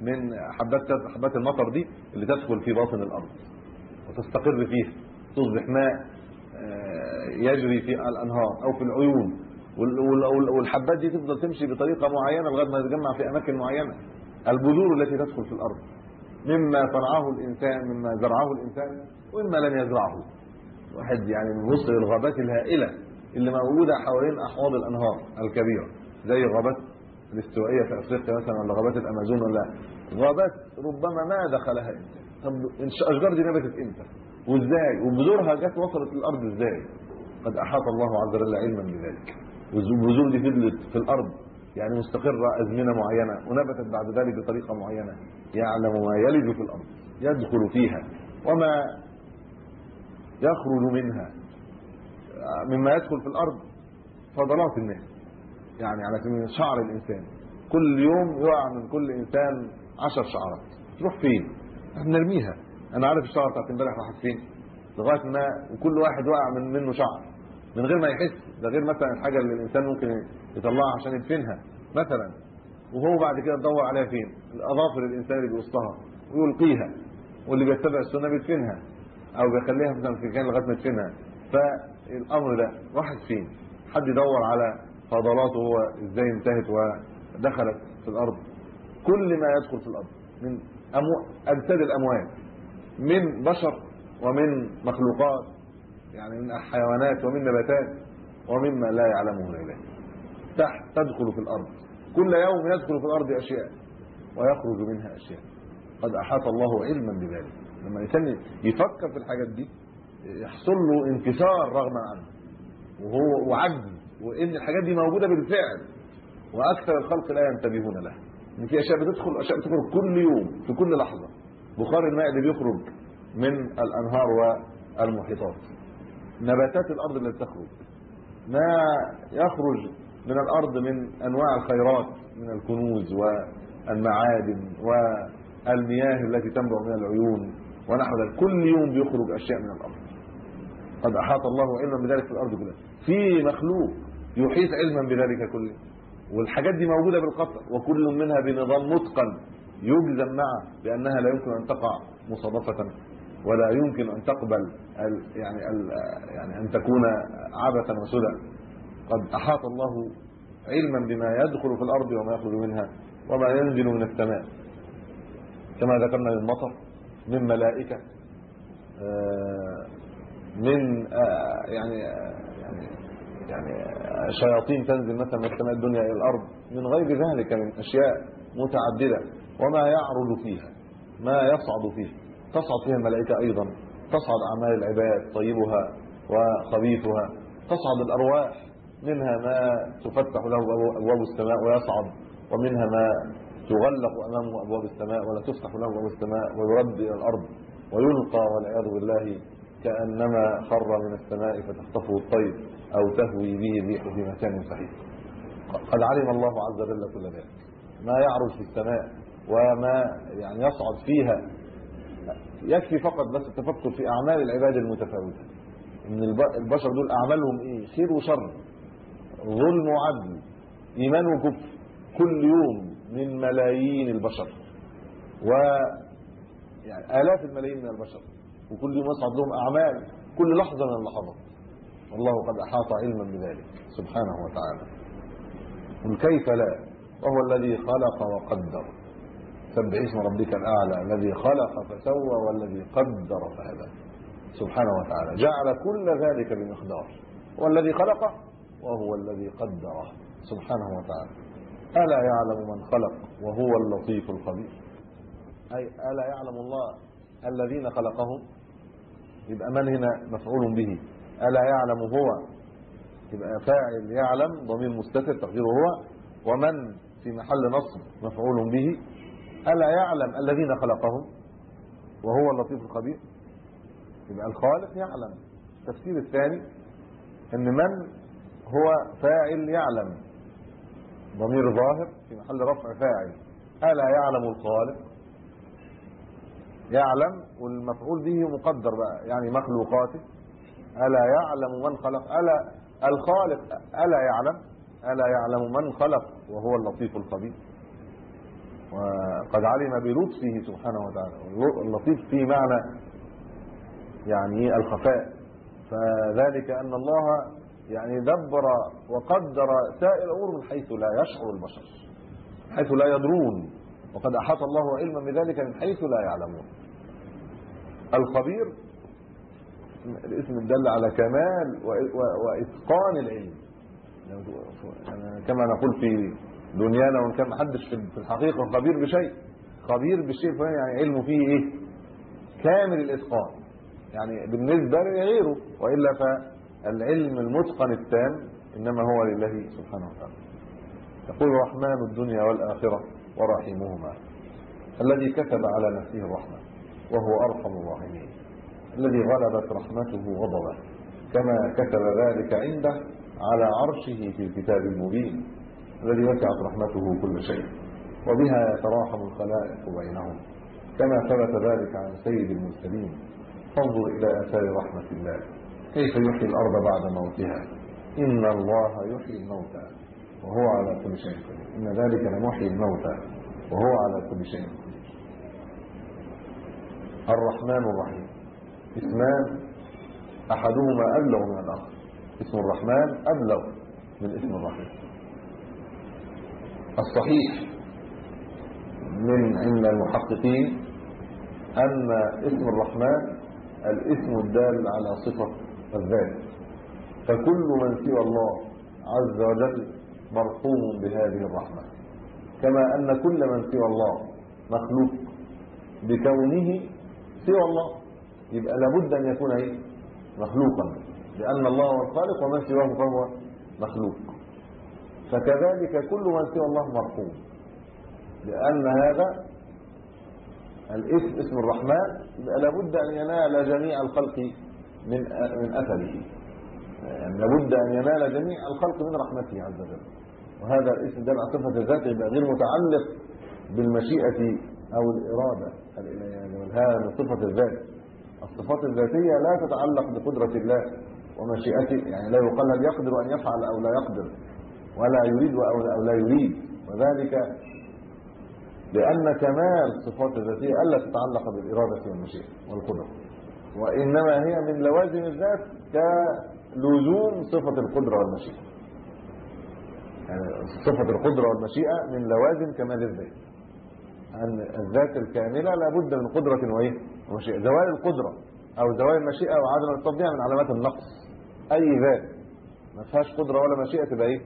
من حبات حبات المطر دي اللي تدخل في باطن الأرض. وتستقر فيه تصبح ماء آه، يجري في الأنهار أو في العيون. وال- وال- والحبات دي تفضل تمشي بطريقة معينة لغاية ما تتجمع في أماكن معينة. البذور التي تدخل في الأرض. مما صنعه الإنسان مما زرعه الإنسان ومما لم يزرعه. واحد يعني بيبص للغابات الهائلة اللي موجودة حوالين أحواض الأنهار الكبيرة زي الغابات الاستوائية في أفريقيا مثلا ولا غابات الأمازون ولا غابات ربما ما دخلها انسان طب الاشجار دي نبتت إمتى؟ وإزاي؟ وبذورها جت وصلت للأرض إزاي؟ قد أحاط الله عز وجل علما بذلك. والبذور دي فضلت في الأرض. يعني مستقرة أزمنة معينة ونبتت بعد ذلك بطريقة معينة. يعلم ما يلج في الأرض يدخل فيها وما يخرج منها. مما يدخل في الأرض فضلات الناس يعني على سبيل شعر الإنسان. كل يوم يقع من كل إنسان عشر شعرات. تروح فين؟ نرميها. أنا عارف الشعر بتاعت امبارح راحت فين؟ لغاية ما وكل واحد وقع من منه شعر. من غير ما يحس ده غير مثلا الحاجة اللي الإنسان ممكن يطلعها عشان يدفنها مثلا. وهو بعد كده تدور عليها فين؟ الأظافر الإنسان اللي بيقصها ويلقيها واللي بيتبع السنة بيدفنها أو بيخليها مثلا في مكان لغاية ما يدفنها. فالأمر ده راحت فين؟ حد يدور على فضلاته هو إزاي انتهت ودخلت في الأرض. كل ما يدخل في الأرض من. أجساد الاموات من بشر ومن مخلوقات يعني من حيوانات ومن نباتات ومما لا يعلمه الا تحت تدخل في الأرض. كل يوم يدخل في الأرض أشياء ويخرج منها أشياء. قد أحاط الله علما بذلك. لما الإنسان يفكر في الحاجات دي يحصل له انكسار رغما عنه. وهو وعجز. وإن الحاجات دي موجودة بالفعل. وأكثر الخلق لا ينتبهون لها. إن في أشياء بتدخل أشياء بتخرج كل يوم في كل لحظة. بخار الماء اللي بيخرج من الأنهار والمحيطات. نباتات الأرض اللي بتخرج ما يخرج من الأرض من أنواع الخيرات من الكنوز والمعادن والمياه التي تنبع من العيون ونحو ذلك. كل يوم بيخرج أشياء من الأرض. قد أحاط الله علما بذلك في الأرض كلها. في مخلوق يحيط علما بذلك كله. والحاجات دي موجودة بالقطع وكل منها بنظام متقن يجزم معه بأنها لا يمكن أن تقع مصادفة. ولا يمكن أن تقبل ال يعني ال يعني أن تكون عبثا وسدى. قد أحاط الله علما بما يدخل في الأرض وما يخرج منها وما ينزل من السماء. كما ذكرنا من مطر من ملائكة من يعني يعني يعني شياطين تنزل مثلا من السماء الدنيا إلى الأرض. من غير ذلك من أشياء متعددة. وما يعرض فيها ما يصعد فيه تصعد فيها الملائكة أيضا. تصعد أعمال العباد طيبها وخبيثها. تصعد الأرواح منها ما تفتح له أبواب السماء ويصعد ومنها ما تغلق امامه أبواب السماء ولا تفتح له أبواب السماء ويرد إلى الأرض ويلقى والعياذ بالله كأنما خر من السماء فتخطفه الطير أو تهوي به الريح في مكان سحيق قد علم الله عز وجل كل ذلك. ما يعرج في السماء وما يعني يصعد فيها يكفي فقط بس التفكر في أعمال العباد المتفاوتة. إن البشر دول أعمالهم إيه؟ خير وشر ظلم وعدل إيمان وكفر كل يوم من ملايين البشر. و يعني آلاف الملايين من البشر. وكل يوم يصعد لهم أعمال كل لحظة من اللحظات. والله قد أحاط علما بذلك. سبحانه وتعالى. قل كيف لا؟ وهو الذي خلق وقدر. سبح اسم ربك الأعلى الذي خلق فسوى والذي قدر فهدى. سبحانه وتعالى. جعل كل ذلك بمقدار. هو الذي خلقه وهو الذي قدره. سبحانه وتعالى. ألا يعلم من خلق وهو اللطيف الخبير. أي ألا يعلم الله الذين خلقهم؟ يبقى من هنا مفعول به؟ ألا يعلم هو؟ يبقى فاعل يعلم ضمير مستتر تقديره هو. ومن في محل نصب مفعول به؟ ألا يعلم الذين خلقهم؟ وهو اللطيف الخبير. يبقى الخالق يعلم. التفسير الثاني إن من هو فاعل يعلم. ضمير ظاهر في محل رفع فاعل. ألا يعلم الخالق؟ يعلم والمفعول به مقدر بقى يعني مخلوقاته. ألا يعلم من خلق؟ ألا الخالق ألا يعلم؟ ألا يعلم من خلق؟ وهو اللطيف الخبير. وقد علم بلطفه سبحانه وتعالى. اللطيف في معنى يعني الخفاء. فذلك أن الله يعني دبر وقدر سائر الأمور من حيث لا يشعر البشر حيث لا يدرون. وقد أحاط الله علما بذلك من حيث لا يعلمون. الخبير الاسم الدل على كمال وإتقان العلم. كما نقول في دنيانا وإن كان محدش في الحقيقة خبير بشيء. خبير فلان يعني علمه فيه إيه؟ كامل الإتقان. يعني بالنسبة لغيره وإلا فالعلم المتقن التام إنما هو لله سبحانه وتعالى. يقول رحمن الدنيا والآخرة ورحيمهما. الذي كتب على نفسه الرحمة وهو أرحم الراحمين. الذي غلبت رحمته غضبه كما كتب ذلك عنده على عرشه في الكتاب المبين. الذي وسعت رحمته كل شيء وبها يتراحم الخلائق بينهم كما ثبت ذلك عن سيد المرسلين. فانظر إلى آثار رحمة الله. كيف يحيي الأرض بعد موتها؟ إن الله يحيي الموتى وهو على كل شيء قدير. إن ذلك لمحيي الموتى وهو على كل شيء قدير. الرحمن الرحيم. اسمان أحدهما أبلغ من الآخر. اسم الرحمن أبلغ من اسم الرحيم. الصحيح من عند المحققين أن اسم الرحمن الاسم الدال على صفة الذات. فكل من سوى الله عز وجل مرحوم بهذه الرحمة. كما أن كل من سوى الله مخلوق بكونه سوى الله. يبقى لابد أن يكون إيه؟ مخلوقا. لأن الله هو الخالق ومن سواه فهو مخلوق. فكذلك كل من سوى الله مرحوم. لأن هذا الاسم اسم الرحمن لابد أن ينال جميع الخلق من من أثره. يعني لابد أن ينال جميع الخلق من رحمته عز وجل. وهذا الاسم ده صفة الذات يبقى غير متعلق بالمشيئة أو الإرادة يعني هذا من صفة الذات. الصفات الذاتية لا تتعلق بقدرة الله ومشيئته يعني لا يقال يقدر أن يفعل أو لا يقدر. ولا يريد أو لا يريد. وذلك لأن كمال الصفات الذاتية ألا تتعلق بالإرادة والمشيئة والقدرة. وإنما هي من لوازم الذات كلزوم صفة القدرة والمشيئة. يعني صفة القدرة والمشيئة من لوازم كمال الذات. أن الذات الكاملة لابد من قدرة وإيه؟ ومشيئة. زوال القدرة أو زوال المشيئة وعدم التطبيع من علامات النقص. أي ذات ما فيهاش قدرة ولا مشيئة تبقى إيه؟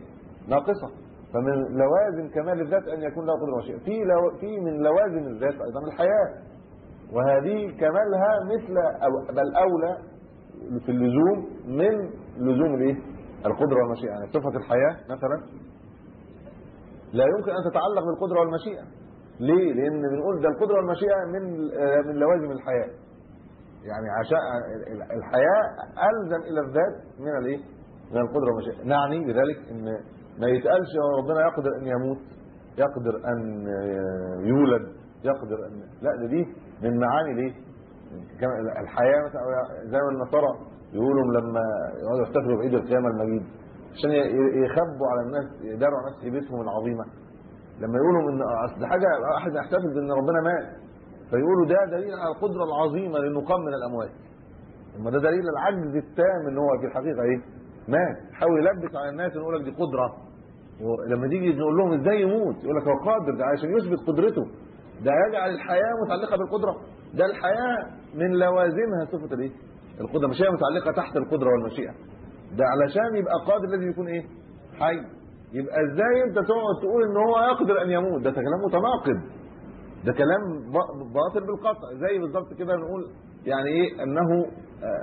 ناقصة. فمن لوازم كمال الذات أن يكون له قدرة ومشيئة في لو في من لوازم الذات أيضا الحياة. وهذه كمالها مثل أو بل أولى في اللزوم من لزوم الايه القدرة والمشيئة. يعني صفة الحياة مثلا لا يمكن أن تتعلق بالقدرة والمشيئة. ليه؟ لأن بنقول ده القدرة والمشيئة من من لوازم الحياة. يعني عشان الحياة ألزم إلى الذات من الإيه؟ من القدرة والمشيئة. نعني بذلك إن ما يتقالش ربنا يقدر أن يموت يقدر أن يولد يقدر أن لا ده دي من معاني الايه الحياة مثلا زي ما النصارى يقولوا لما يقعدوا يحتفلوا بعيد القيامة المجيد عشان يخبوا على الناس يداروا على الناس هيبتهم العظيمة. لما يقولوا إن أصل حاجة احد يحتفل بإن ربنا مات فيقولوا ده دليل على القدرة العظيمة لنقام من الأموات. أما ده دليل العجز التام إن هو في الحقيقة إيه؟ مات. حاول يلبس على الناس يقول لك دي قدرة. لما تيجي نقول لهم إزاي يموت؟ يقول لك هو قادر ده عشان يثبت قدرته. ده يجعل الحياة متعلقة بالقدرة. ده الحياة من لوازمها صفة الايه القدرة مش هي متعلقة تحت القدرة والمشيئة. ده علشان يبقى قادر لازم يكون إيه؟ حي. يبقى إزاي أنت تقعد تقول إن هو يقدر أن يموت؟ ده كلام متناقض. ده كلام باطل بالقطع. زي بالظبط كده نقول يعني إيه؟ أنه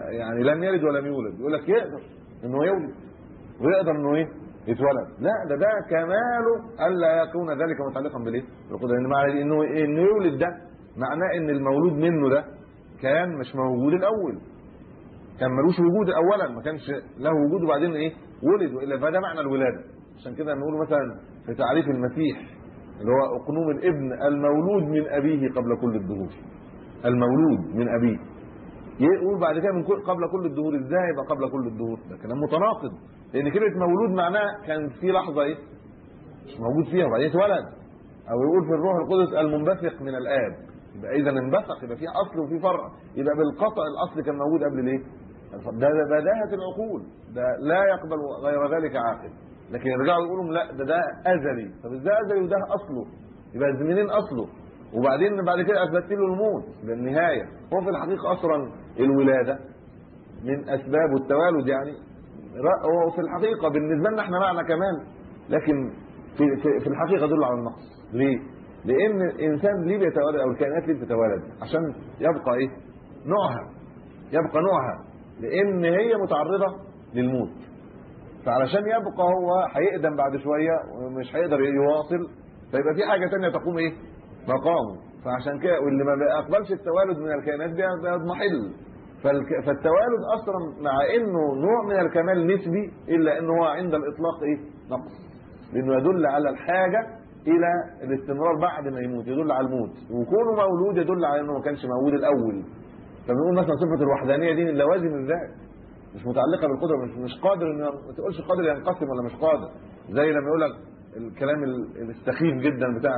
يعني لم يلد ولم يولد. يقول لك يقدر. إنه يولد ويقدر إنه إيه؟ يتولد. لا ده ده كماله ألا يكون ذلك متعلقا بالإيه؟ بالقدرة. ان معنى إنه إنه يولد ده معناه إن المولود منه ده كان مش موجود الأول. كان ملوش وجود اولا ما كانش له وجود وبعدين إيه؟ ولد. وإلا فده معنى الولادة. عشان كده نقول مثلا في تعريف المسيح اللي هو أقنوم الابن المولود من أبيه قبل كل الدهور المولود من أبيه. يقول بعد كده من قبل كل الدهور إزاي يبقى قبل كل الدهور؟ ده كلام متناقض. لأن كلمة مولود معناه كان في لحظة إيه؟ مش موجود فيها. وبعدين اتولد أو يقول في الروح القدس المنبثق من الآب. يبقى إذا انبثق يبقى في أصل وفي فرع. يبقى بالقطع الأصل كان موجود قبل الإيه؟ ده بداهه العقول. ده لا يقبل غير ذلك عاقل. لكن يرجعوا يقولوا لا ده ده أزلي. طب إزاي أزلي؟ وده أصله. يبقى منين أصله. وبعدين بعد كده اثبت له الموت بالنهاية. هو في الحقيقة أصلا الولادة من أسباب التوالد يعني. هو في الحقيقة بالنسبة لنا إحنا معنى كمان لكن في في, في الحقيقة دل على النقص. ليه؟ لأن الإنسان ليه بيتولد أو الكائنات ليه بتتولد؟ عشان يبقى إيه؟ نوعها. يبقى نوعها. لأن هي متعرضة للموت. فعلشان يبقى هو هيقدم بعد شوية ومش هيقدر يواصل فيبقى في حاجة ثانية تقوم إيه؟ مقامه فعشان كده واللي ما بيقبلش التوالد من الكائنات بيضمحل فالتوالد أصلا مع إنه نوع من الكمال نسبي إلا إنه هو عند الإطلاق إيه؟ نقص. لأنه يدل على الحاجة إلى الاستمرار بعد ما يموت. يدل على الموت. وكونه مولود يدل على إنه ما كانش موجود الأول. فبنقول مثلا صفة الوحدانية دي من لوازم الذات. مش متعلقة بالقدرة. مش مش قادر ان ما تقولش قادر ينقسم ولا مش قادر. زي لما يقول لك الكلام ال- السخيف جدا بتاع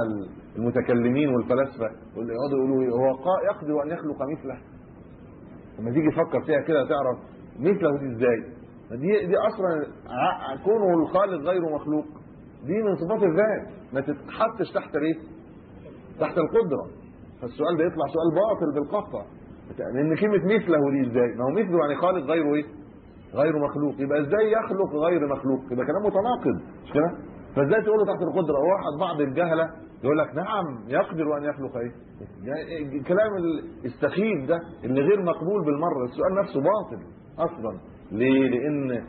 المتكلمين والفلاسفة واللي يقعدوا يقولوا إيه، هو يقدر أن يخلق مثله. لما تيجي تفكر فيها كده تعرف مثله دي إزاي؟ دي دي أصلا كونه الخالق غير مخلوق. دي من صفات الذات ما تتحطش تحت الايه تحت القدرة. فالسؤال ده يطلع سؤال باطل بالقطع لأن كلمة مثله دي إزاي؟ ما هو مثله يعني خالق غيره إيه؟ غير مخلوق. يبقى إزاي يخلق غير مخلوق؟ يبقى كلام متناقض مش كده؟ فازاي تقول له تحت القدرة؟ واحد بعض الجهلة يقول لك نعم يقدر أن يخلق إيه؟ يعني الكلام السخيف ده اللي غير مقبول بالمرة السؤال نفسه باطل أصلا. ليه؟ لأن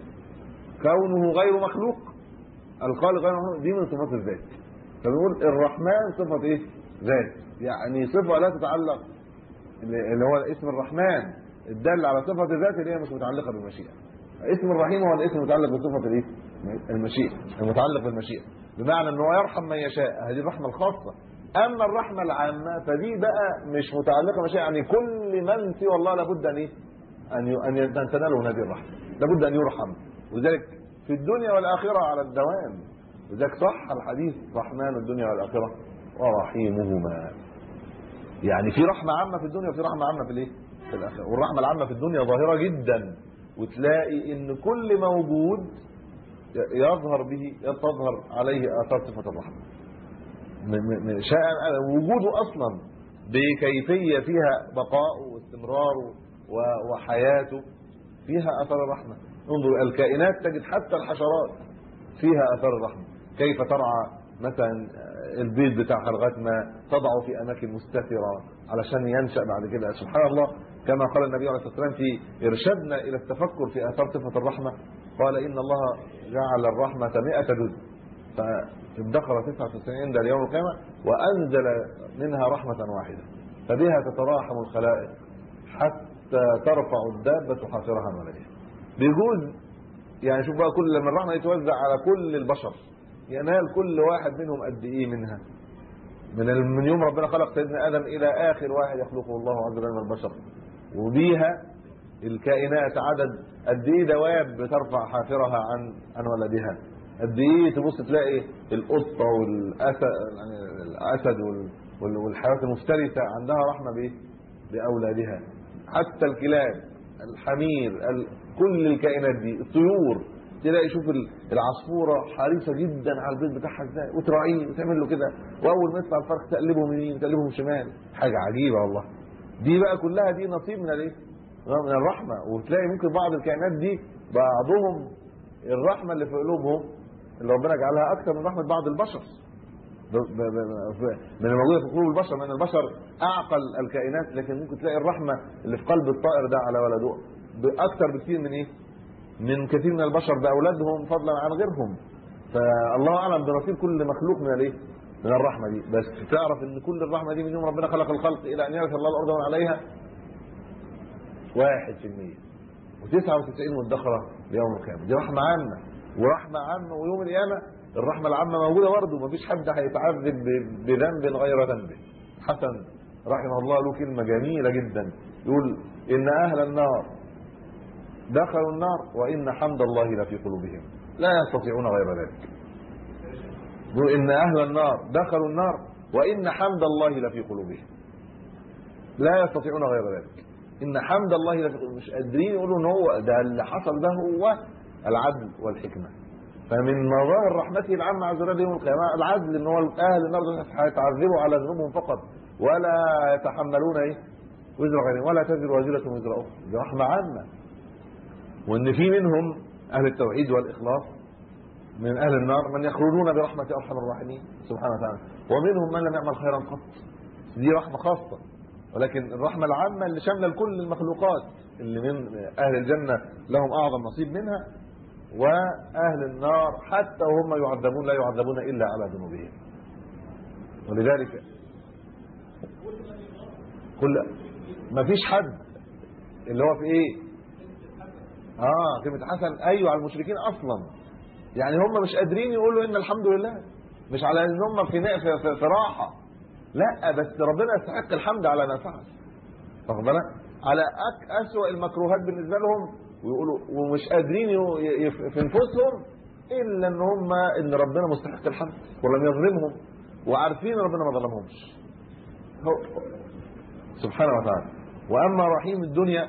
كونه غير مخلوق الخالق غير مخلوق دي من صفات الذات. فبنقول الرحمن صفة إيه؟ ذات. يعني صفة لا تتعلق اللي هو اسم الرحمن الدال على صفة الذات اللي هي مش متعلقة بالمشيئة. اسم الرحيم هو الاسم المتعلق بصفة الإيه؟ المشيئة المتعلق بالمشيئة. بمعنى ان هو يرحم من يشاء. هذه الرحمة الخاصة. أما الرحمة العامة فدي بقى مش متعلقة بمشيئه يعني كل من سوى الله لابد أن إيه أن أن تناله هذه الرحمة. لابد أن يرحم. وذلك في الدنيا والآخرة على الدوام. وذلك صح الحديث. رحمن الدنيا والآخرة ورحيمهما. يعني في رحمة عامة في الدنيا وفي رحمة عامة في الإيه؟ في الآخرة. والرحمة العامة في الدنيا ظاهرة جدا. وتلاقي إن كل موجود يظهر به تظهر عليه آثار صفة الرحمة. وجوده أصلا بكيفية فيها بقاء واستمرار و- وحياته فيها آثار الرحمة. انظر الكائنات تجد حتى الحشرات فيها آثار الرحمة. كيف ترعى مثلا البيض بتاعها لغايه ما تضعه في أماكن مستترة علشان ينشأ بعد كده. سبحان الله كما قال النبي عليه الصلاة والسلام في إرشادنا إلى التفكر في آثار صفة الرحمة قال إن الله جعل الرحمة 100 جزء. فادخر 99 عند اليوم القيامة وأنزل منها رحمة واحدة. فبها تتراحم الخلائق حتى ترفع الدابة حافرها عن ولدها بيجوز يعني شوف بقى كل لما الرحمة يتوزع على كل البشر ينال كل واحد منهم قد إيه منها. من من يوم ربنا خلق سيدنا آدم إلى آخر واحد يخلقه الله عز وجل من البشر. وبيها الكائنات عدد قد إيه دواب بترفع حافرها عن عن ولدها. قد إيه تبص تلاقي القطة والاسد يعني الأسد وال- وال- والحيوانات المفترسة عندها رحمة بايه بأولادها. حتى الكلاب الحمير ال... كل الكائنات دي الطيور تلاقي شوف ال- العصفورة حريصة جدا على البيض بتاعها إزاي وتراعيه وتعمل له كده. وأول ما يطلع الفرخ تقلبه يمين تقلبه شمال. حاجة عجيبة والله. دي بقى كلها دي نصيب من الايه؟ من الرحمة. وتلاقي ممكن بعض الكائنات دي بعضهم الرحمة اللي في قلوبهم اللي ربنا جعلها أكثر من رحمة بعض البشر. من الموجودة في قلوب البشر لأن البشر أعقل الكائنات. لكن ممكن تلاقي الرحمة اللي في قلب الطائر ده على ولده باكثر بكثير من إيه؟ من كثير من البشر بأولادهم فضلا عن غيرهم. فالله أعلم بنصيب كل مخلوق من الإيه؟ من الرحمة دي. بس تعرف إن كل الرحمة دي من يوم ربنا خلق الخلق إلى أن يرث الله الأرض عليها؟ المية. وتسعة وتسعين مدخرة ليوم القيامة. دي رحمة عامة. ورحمة عامة ويوم القيامة الرحمة العامة موجودة برضه. مفيش حد هيتعذب بذنب غير ذنبه. حسن رحمه الله له كلمة جميلة جدا. يقول إن أهل النار دخلوا النار وإن حمد الله لفي قلوبهم. لا يستطيعون غير ذلك. إن أهل النار دخلوا النار وإن حمد الله لفي قلوبهم. لا يستطيعون غير ذلك. إن حمد الله لفي قلوبهم. مش قادرين يقولوا إن هو ده اللي حصل ده هو العدل والحكمة. فمن مظاهر رحمته العامة عز وجل يوم القيامة العدل إن هو أهل النار هيتعذبوا على ذنوبهم فقط. ولا يتحملون إيه؟ وزر غيرهم. ولا تزر وازره وزر أخرى. دي رحمة عامة. وإن في منهم أهل التوحيد والإخلاص من أهل النار من يخرجون برحمة أرحم الراحمين سبحانه وتعالى. ومنهم من لم يعمل خيرا قط. دي رحمة خاصة. ولكن الرحمة العامة اللي شاملة لكل المخلوقات اللي من أهل الجنة لهم أعظم نصيب منها وأهل النار حتى وهم يعذبون لا يعذبون إلا على ذنوبهم. ولذلك كل ما فيش حد اللي هو في إيه؟ آه كلمه حسن أيوه على المشركين أصلا. يعني هم مش قادرين يقولوا إن الحمد لله. مش على إن هم في في, في, راحة. لا بس ربنا يستحق الحمد على ما فعل. واخد بالك؟ على أك أسوأ المكروهات بالنسبة لهم. ويقولوا ومش قادرين في أنفسهم إلا إن هم إن ربنا مستحق الحمد ولم يظلمهم. وعارفين ربنا ما ظلمهمش. سبحانه وتعالى. وأما رحيم الدنيا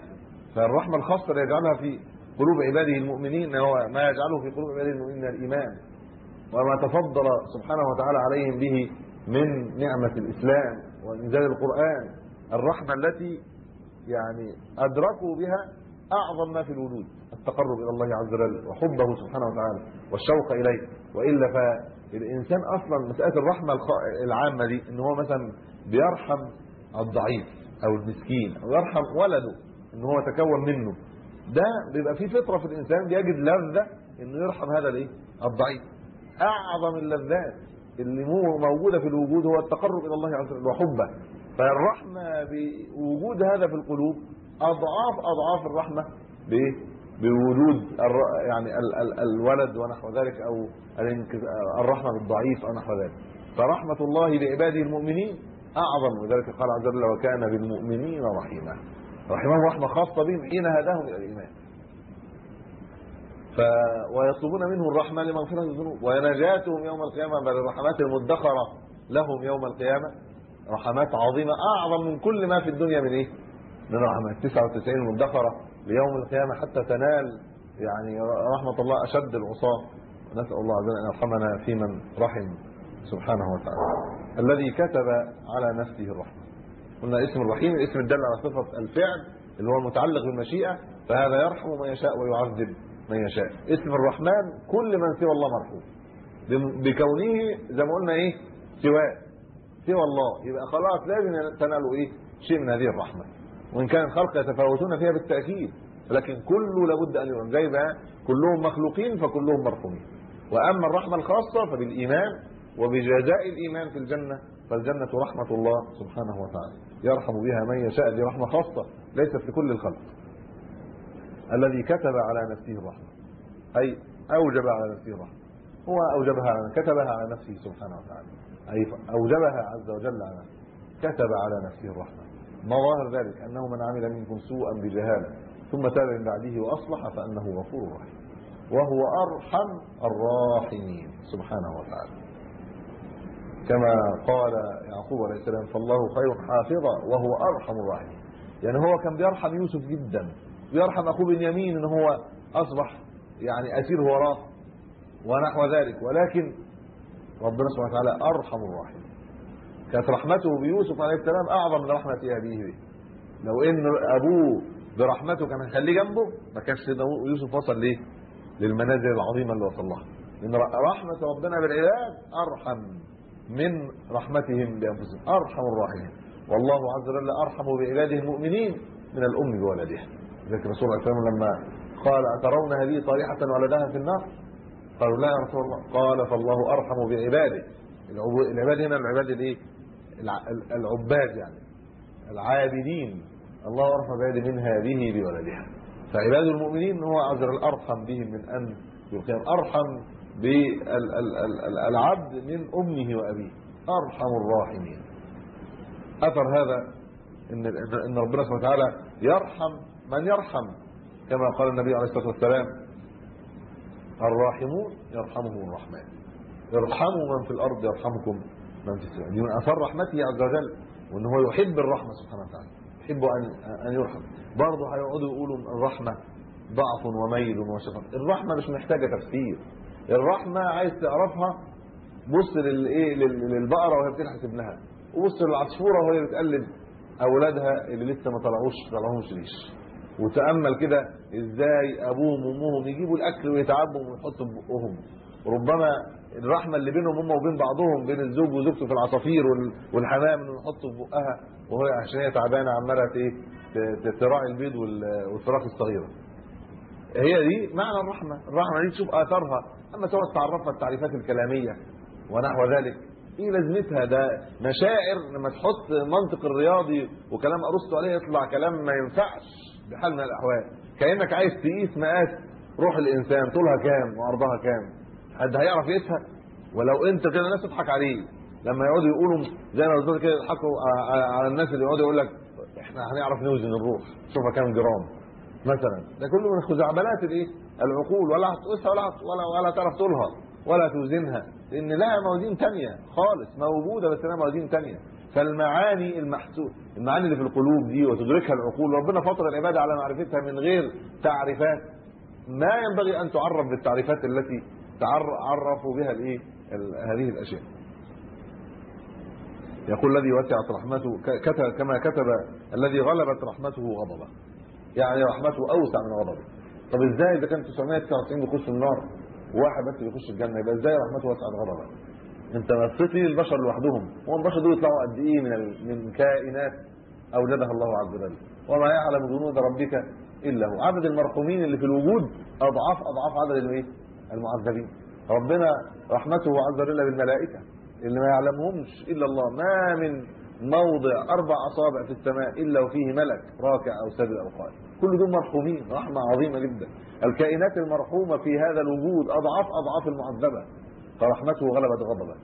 فالرحمة الخاصة اللي يجعلها في قلوب عباده المؤمنين هو ما يجعله في قلوب عباده المؤمنين من الإيمان. وما تفضل سبحانه وتعالى عليهم به من نعمة الإسلام وإنزال القرآن الرحمة التي يعني أدركوا بها أعظم ما في الوجود التقرب إلى الله عز وجل وحبه سبحانه وتعالى والشوق إليه. وإلا فالإنسان أصلا مسألة الرحمة الخ- العامة دي إن هو مثلا بيرحم الضعيف أو المسكين أو يرحم ولده إن هو تكون منه. ده بيبقى فيه فطرة في الإنسان بيجد لذة انه يرحم هذا الإيه؟ الضعيف. أعظم اللذات اللي مو- موجودة في الوجود هو التقرب إلى الله عز وجل وحبه. فالرحمة بوجود هذا في القلوب اضعاف أضعاف الرحمة بوجود يعني ال ال الولد ونحو ذلك أو الرحمة بالضعيف أو نحو ذلك. فرحمة الله بعباده المؤمنين أعظم. وذلك قال عز وجل وكان بالمؤمنين رحيما. رحمهم رحمة خاصة بهم حين هداهم إلى الإيمان. ف ويطلبون منه الرحمة لمغفرة الذنوب ونجاتهم يوم القيامة بل الرحمات المدخرة لهم يوم القيامة. رحمات عظيمة أعظم من كل ما في الدنيا من إيه؟ من رحمات 99 المدخره ليوم القيامة حتى تنال يعني رحمة الله أشد العصاة. نسأل الله عز وجل أن يرحمنا في من رحم سبحانه وتعالى. الذي كتب على نفسه الرحمة. قلنا اسم الرحيم الاسم الدال على صفة الفعل اللي هو المتعلق بالمشيئة فهذا يرحم من يشاء ويعذب من يشاء. اسم الرحمن كل من سوى الله مرحوم. بكونه زي ما قلنا إيه؟ سواه. سوى الله. يبقى خلاص لازم تنالوا إيه؟ شيء من هذه الرحمة. وإن كان الخلق يتفاوتون فيها بالتأكيد. لكن كله لابد أن يؤمن. زي بقى كلهم مخلوقين فكلهم مرحومين. وأما الرحمة الخاصة فبالإيمان وبجزاء الإيمان في الجنة فالجنة رحمة الله سبحانه وتعالى. يرحم بها من يشاء دي رحمة خاصة ليست لكل الخلق. الذي كتب على نفسه الرحمة. أي اوجب على نفسه الرحمة. هو أوجبها على كتبها على نفسه سبحانه وتعالى. أي أوجبها عز وجل على نفسه. كتب على نفسه الرحمة. مظاهر ذلك؟ أنه من عمل منكم سوءا بجهالة. ثم تاب من بعده وأصلح فإنه غفور رحيم. وهو أرحم الراحمين. سبحانه وتعالى. كما قال يعقوب عليه السلام فالله خير حافظا وهو أرحم الراحمين. يعني هو كان بيرحم يوسف جدا. بيرحم اخوه بنيامين ان هو أصبح يعني أسير وراه ونحو ذلك. ولكن ربنا سبحانه وتعالى أرحم الراحمين. كانت رحمته بيوسف عليه السلام أعظم من رحمة أبيه به. لو إن أبوه برحمته كان هيخليه جنبه ما كانش يوسف وصل ليه؟ للمنازل العظيمة اللي وصل لها. لأن رحمة ربنا بالعباد أرحم. من رحمتهم بانفسهم أرحم الراحمين. والله عز وجل أرحم بعباده المؤمنين من الأم بولدها ذلك الرسول عليه السلام لما قال أترون هذه طريحه ولدها في النار؟ قالوا لا يا رسول الله. قال فالله أرحم بعباده. العباد هنا العباد الإيه؟ الع- العباد يعني العابدين. الله أرحم بعباده من هذه بولدها. فعباد المؤمنين هو عز وجل أرحم بهم من أن يلقيهم. أرحم بالعبد من أمه وأبيه. أرحم الراحمين. أثر هذا إن إن ربنا سبحانه وتعالى يرحم من يرحم كما قال النبي عليه الصلاة والسلام الراحمون يرحمهم الرحمن. ارحموا من في الأرض يرحمكم من في السماء. دي من أثار رحمته عز وجل وان هو يحب الرحمة سبحانه وتعالى يحب أن أن يرحم. برضه هيقعدوا يقولوا الرحمة ضعف وميل وشفق. الرحمة مش محتاجة تفسير. الرحمة عايز تعرفها بص للايه لل- للبقرة وهي بتلحس ابنها وبص للعصفورة وهي بتقلد أولادها اللي لسه ما طلعوش طلعوش ريش وتأمل كده إزاي أبوهم وأمهم يجيبوا الأكل ويتعبوا ويحطوا في بقهم. ربما الرحمة اللي بينهم هم وبين بعضهم بين الزوج وزوجته في العصافير وال- والحمام إنه يحطوا في بقها وهي عشان هي تعبانة عمالة إيه تراعي البيض وال- والفراخ الصغيرة. هي دي معنى الرحمة. الرحمة دي تشوف آثارها. أما تقعد تعرفها التعريفات الكلامية ونحو ذلك إيه لازمتها؟ ده مشاعر لما تحط منطق الرياضي وكلام أرسطو عليه يطلع كلام ما ينفعش بحال من الأحوال. كأنك عايز تقيس مقاس روح الإنسان طولها كام وعرضها كام؟ حد هيعرف يقيسها ولو أنت كده الناس تضحك عليه. لما يقعدوا يقولوا زي ما قلت كده يضحكوا على- على الناس اللي يقعدوا يقول لك إحنا هنعرف نوزن الروح شوفها كام جرام مثلا. ده كله من خزعبلات الإيه؟ العقول ولا هتقيسها ولا ولا ولا تعرف تقولها ولا توزنها لأن لها موازين تانية خالص موجودة بس لها موازين تانية. فالمعاني المحسوس المعاني اللي في القلوب دي وتدركها العقول ربنا فطر العبادة على معرفتها من غير تعريفات. ما ينبغي أن تعرف بالتعريفات التي تعر- عرفوا بها الإيه؟ ال- هذه الأشياء. يقول الذي وسعت رحمته كتب كما كتب الذي غلبت رحمته غضبه. يعني رحمته أوسع من غضبه. طب إزاي إذا كان 999 بيخش النار وواحد بس بيخش الجنة يبقى إزاي رحمته وسعت غضبه أنت بصيت لي البشر لوحدهم. هو البشر دول يطلعوا قد إيه من. من كائنات أوجدها الله عز وجل؟ وما يعلم جنود ربك إلا هو. عدد المرحومين اللي في الوجود أضعاف أضعاف عدد الإيه؟ المعذبين. ربنا رحمته عز وجل بالملائكة اللي ما يعلمهمش إلا الله. ما من موضع أربع أصابع في السماء إلا وفيه ملك راكع أو ساجد أو قائم. كل دول مرحومين رحمة عظيمة جدا. الكائنات المرحومة في هذا الوجود أضعاف أضعاف المعذبة. فرحمته غلبت غضبه.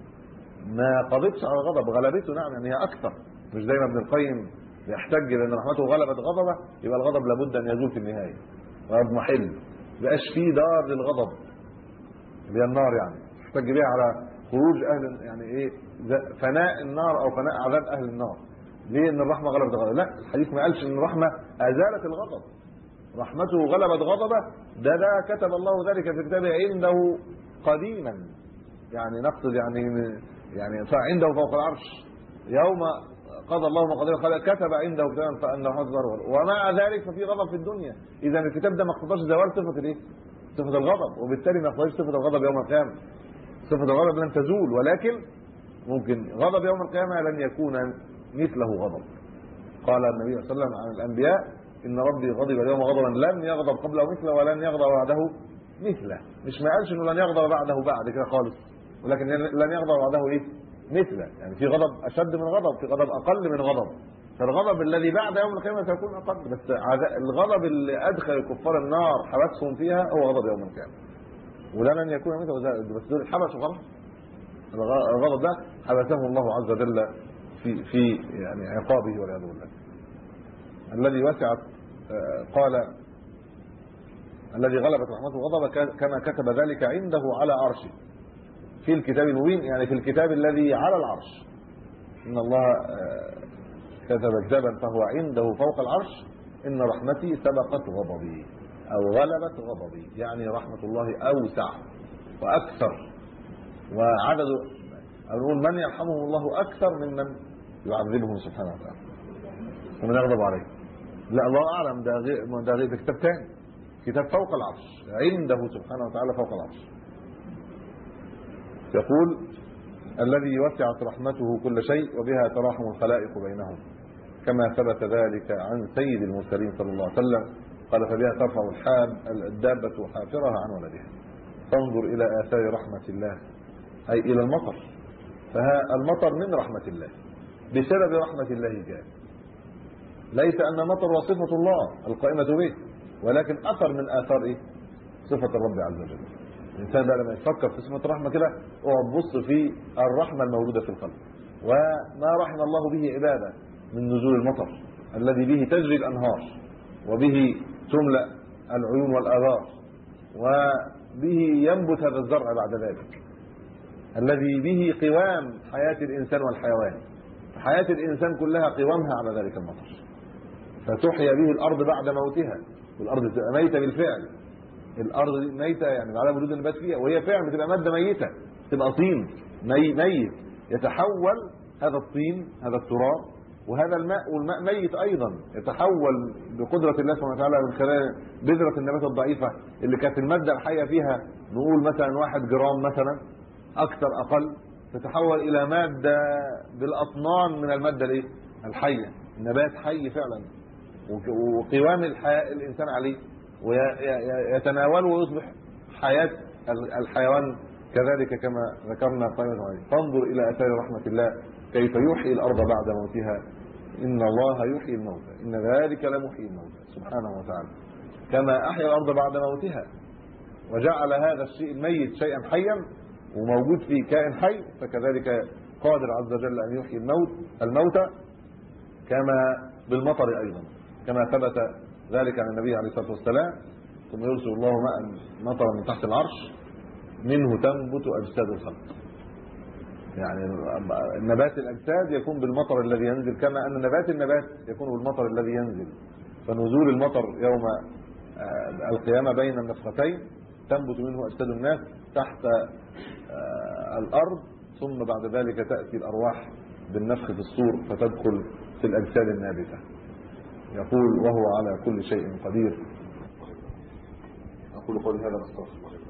ما قضتش على الغضب غلبته نعم يعني هي أكثر. مش زي ما ابن القيم يحتج بأن رحمته غلبت غضبه يبقى الغضب لابد أن يزول في النهاية. ويضمحل ما يبقاش فيه دار للغضب. اللي هي النار يعني. يحتج بيها على خروج أهل يعني إيه فناء النار أو فناء عذاب أهل النار. ليه؟ إن الرحمة غلبت غضبه. لا الحديث ما قالش إن الرحمة أزالت الغضب. رحمته غلبت غضبه. ده ده كتب الله ذلك في كتابه عنده قديما. يعني نقصد يعني يعني عنده فوق العرش. يوم قضى الله مقادير الخلق كتب عنده كتابا فأنه حذر ومع ذلك ففي غضب في الدنيا. اذا الكتاب ده ما اقتضاش زوال صفة الإيه؟ صفة الغضب. وبالتالي ما اقتضاش صفة الغضب يوم القيامة. صفة الغضب لن تزول ولكن ممكن غضب يوم القيامة لن يكون مثله غضب. قال النبي صلى الله عليه وسلم عن الأنبياء إن ربي غضب اليوم غضبا لم يغضب قبله مثله ولن يغضب بعده مثله. مش ما قالش إنه لن يغضب بعده بعد كده خالص ولكن لن يغضب بعده إيه؟ مثله. يعني في غضب أشد من غضب في غضب أقل من غضب. فالغضب الذي بعد يوم القيامة سيكون أقل. بس الغضب اللي أدخل الكفار النار حبسهم فيها هو غضب يوم القيامة. ولا لن يكون مثله ذلك بس دول اتحبسوا الغ- الغضب ده حبسهم الله عز وجل في في يعني عقابه والعياذ بالله. الذي وسعت آه، قال الذي غلبت رحمته غضبه ك- كما كتب ذلك عنده على عرشه. في الكتاب المبين يعني في الكتاب الذي على العرش. إن الله آه، كتب كتابا فهو عنده فوق العرش. إن رحمتي سبقت غضبي. أو غلبت غضبي يعني رحمة الله أوسع وأكثر. وعدد أو نقول من يرحمه الله أكثر ممن يعذبهم سبحانه وتعالى. ومن يغضب عليه. لا الله أعلم ده غير ده غير كتاب تاني. كتاب فوق العرش. عنده سبحانه وتعالى فوق العرش. يقول الذي وسعت رحمته كل شيء وبها تراحم الخلائق بينهم. كما ثبت ذلك عن سيد المرسلين صلى الله عليه وسلم. قال فبها ترفع الحاب الدابة حافرها عن ولدها. تنظر إلى آثار رحمة الله. أي إلى المطر. فها المطر من رحمة الله. بسبب رحمة الله جاء. ليس أن المطر وصفة الله القائمة به ولكن أثر من آثار إيه؟ صفة الرب عز وجل. الإنسان بقى لما يفكر في صفة الرحمة كده اقعد بص في الرحمة الموجودة في القلب. وما رحم الله به عباده من نزول المطر الذي به تجري الأنهار وبه تملأ العيون والآبار وبه ينبت هذا الزرع بعد ذلك الذي به قوام حياة الإنسان والحيوان. حياة الإنسان كلها قوامها على ذلك المطر. فتحيا به الأرض بعد موتها. والأرض تبقى ميتة بالفعل. الأرض ميتة يعني على وجود النبات فيها وهي فعلا بتبقى مادة ميتة. تبقى طين مي ميت. يتحول هذا الطين هذا التراب وهذا الماء والماء ميت أيضا يتحول بقدرة الله سبحانه وتعالى من خلال بذرة النبات الضعيفة اللي كانت المادة الحية فيها نقول مثلا واحد جرام مثلا أكثر أقل تتحول إلى مادة بالأطنان من المادة الإيه؟ الحية نبات حي فعلا. وقوام الحياة الإنسان عليه ويتناوله ويصبح حياة ال- الحيوان كذلك كما ذكرنا قائمة عليه فانظر إلى آثار رحمة الله. كيف يحيي الأرض بعد موتها؟ إن الله يحيي الموتى. إن ذلك لمحيي الموتى سبحانه وتعالى. كما أحيا الأرض بعد موتها. وجعل هذا الشيء الميت شيئا حيا وموجود فيه كائن حي فكذلك قادر عز وجل أن يحيي الموت الموتى كما بالمطر أيضا كما ثبت ذلك عن النبي عليه الصلاة والسلام. ثم يرسل الله ماء مطرا من تحت العرش منه تنبت أجساد الخلق. يعني نبات الأجساد يكون بالمطر الذي ينزل كما أن نبات النبات يكون بالمطر الذي ينزل. فنزول المطر يوم آه، القيامة بين النفختين تنبت منه أجساد الناس تحت آه، الأرض ثم بعد ذلك تأتي الأرواح بالنفخ في الصور فتدخل في الأجساد النابتة. يقول وهو على كل شيء قدير. أقول قولي هذا أستغفر الله.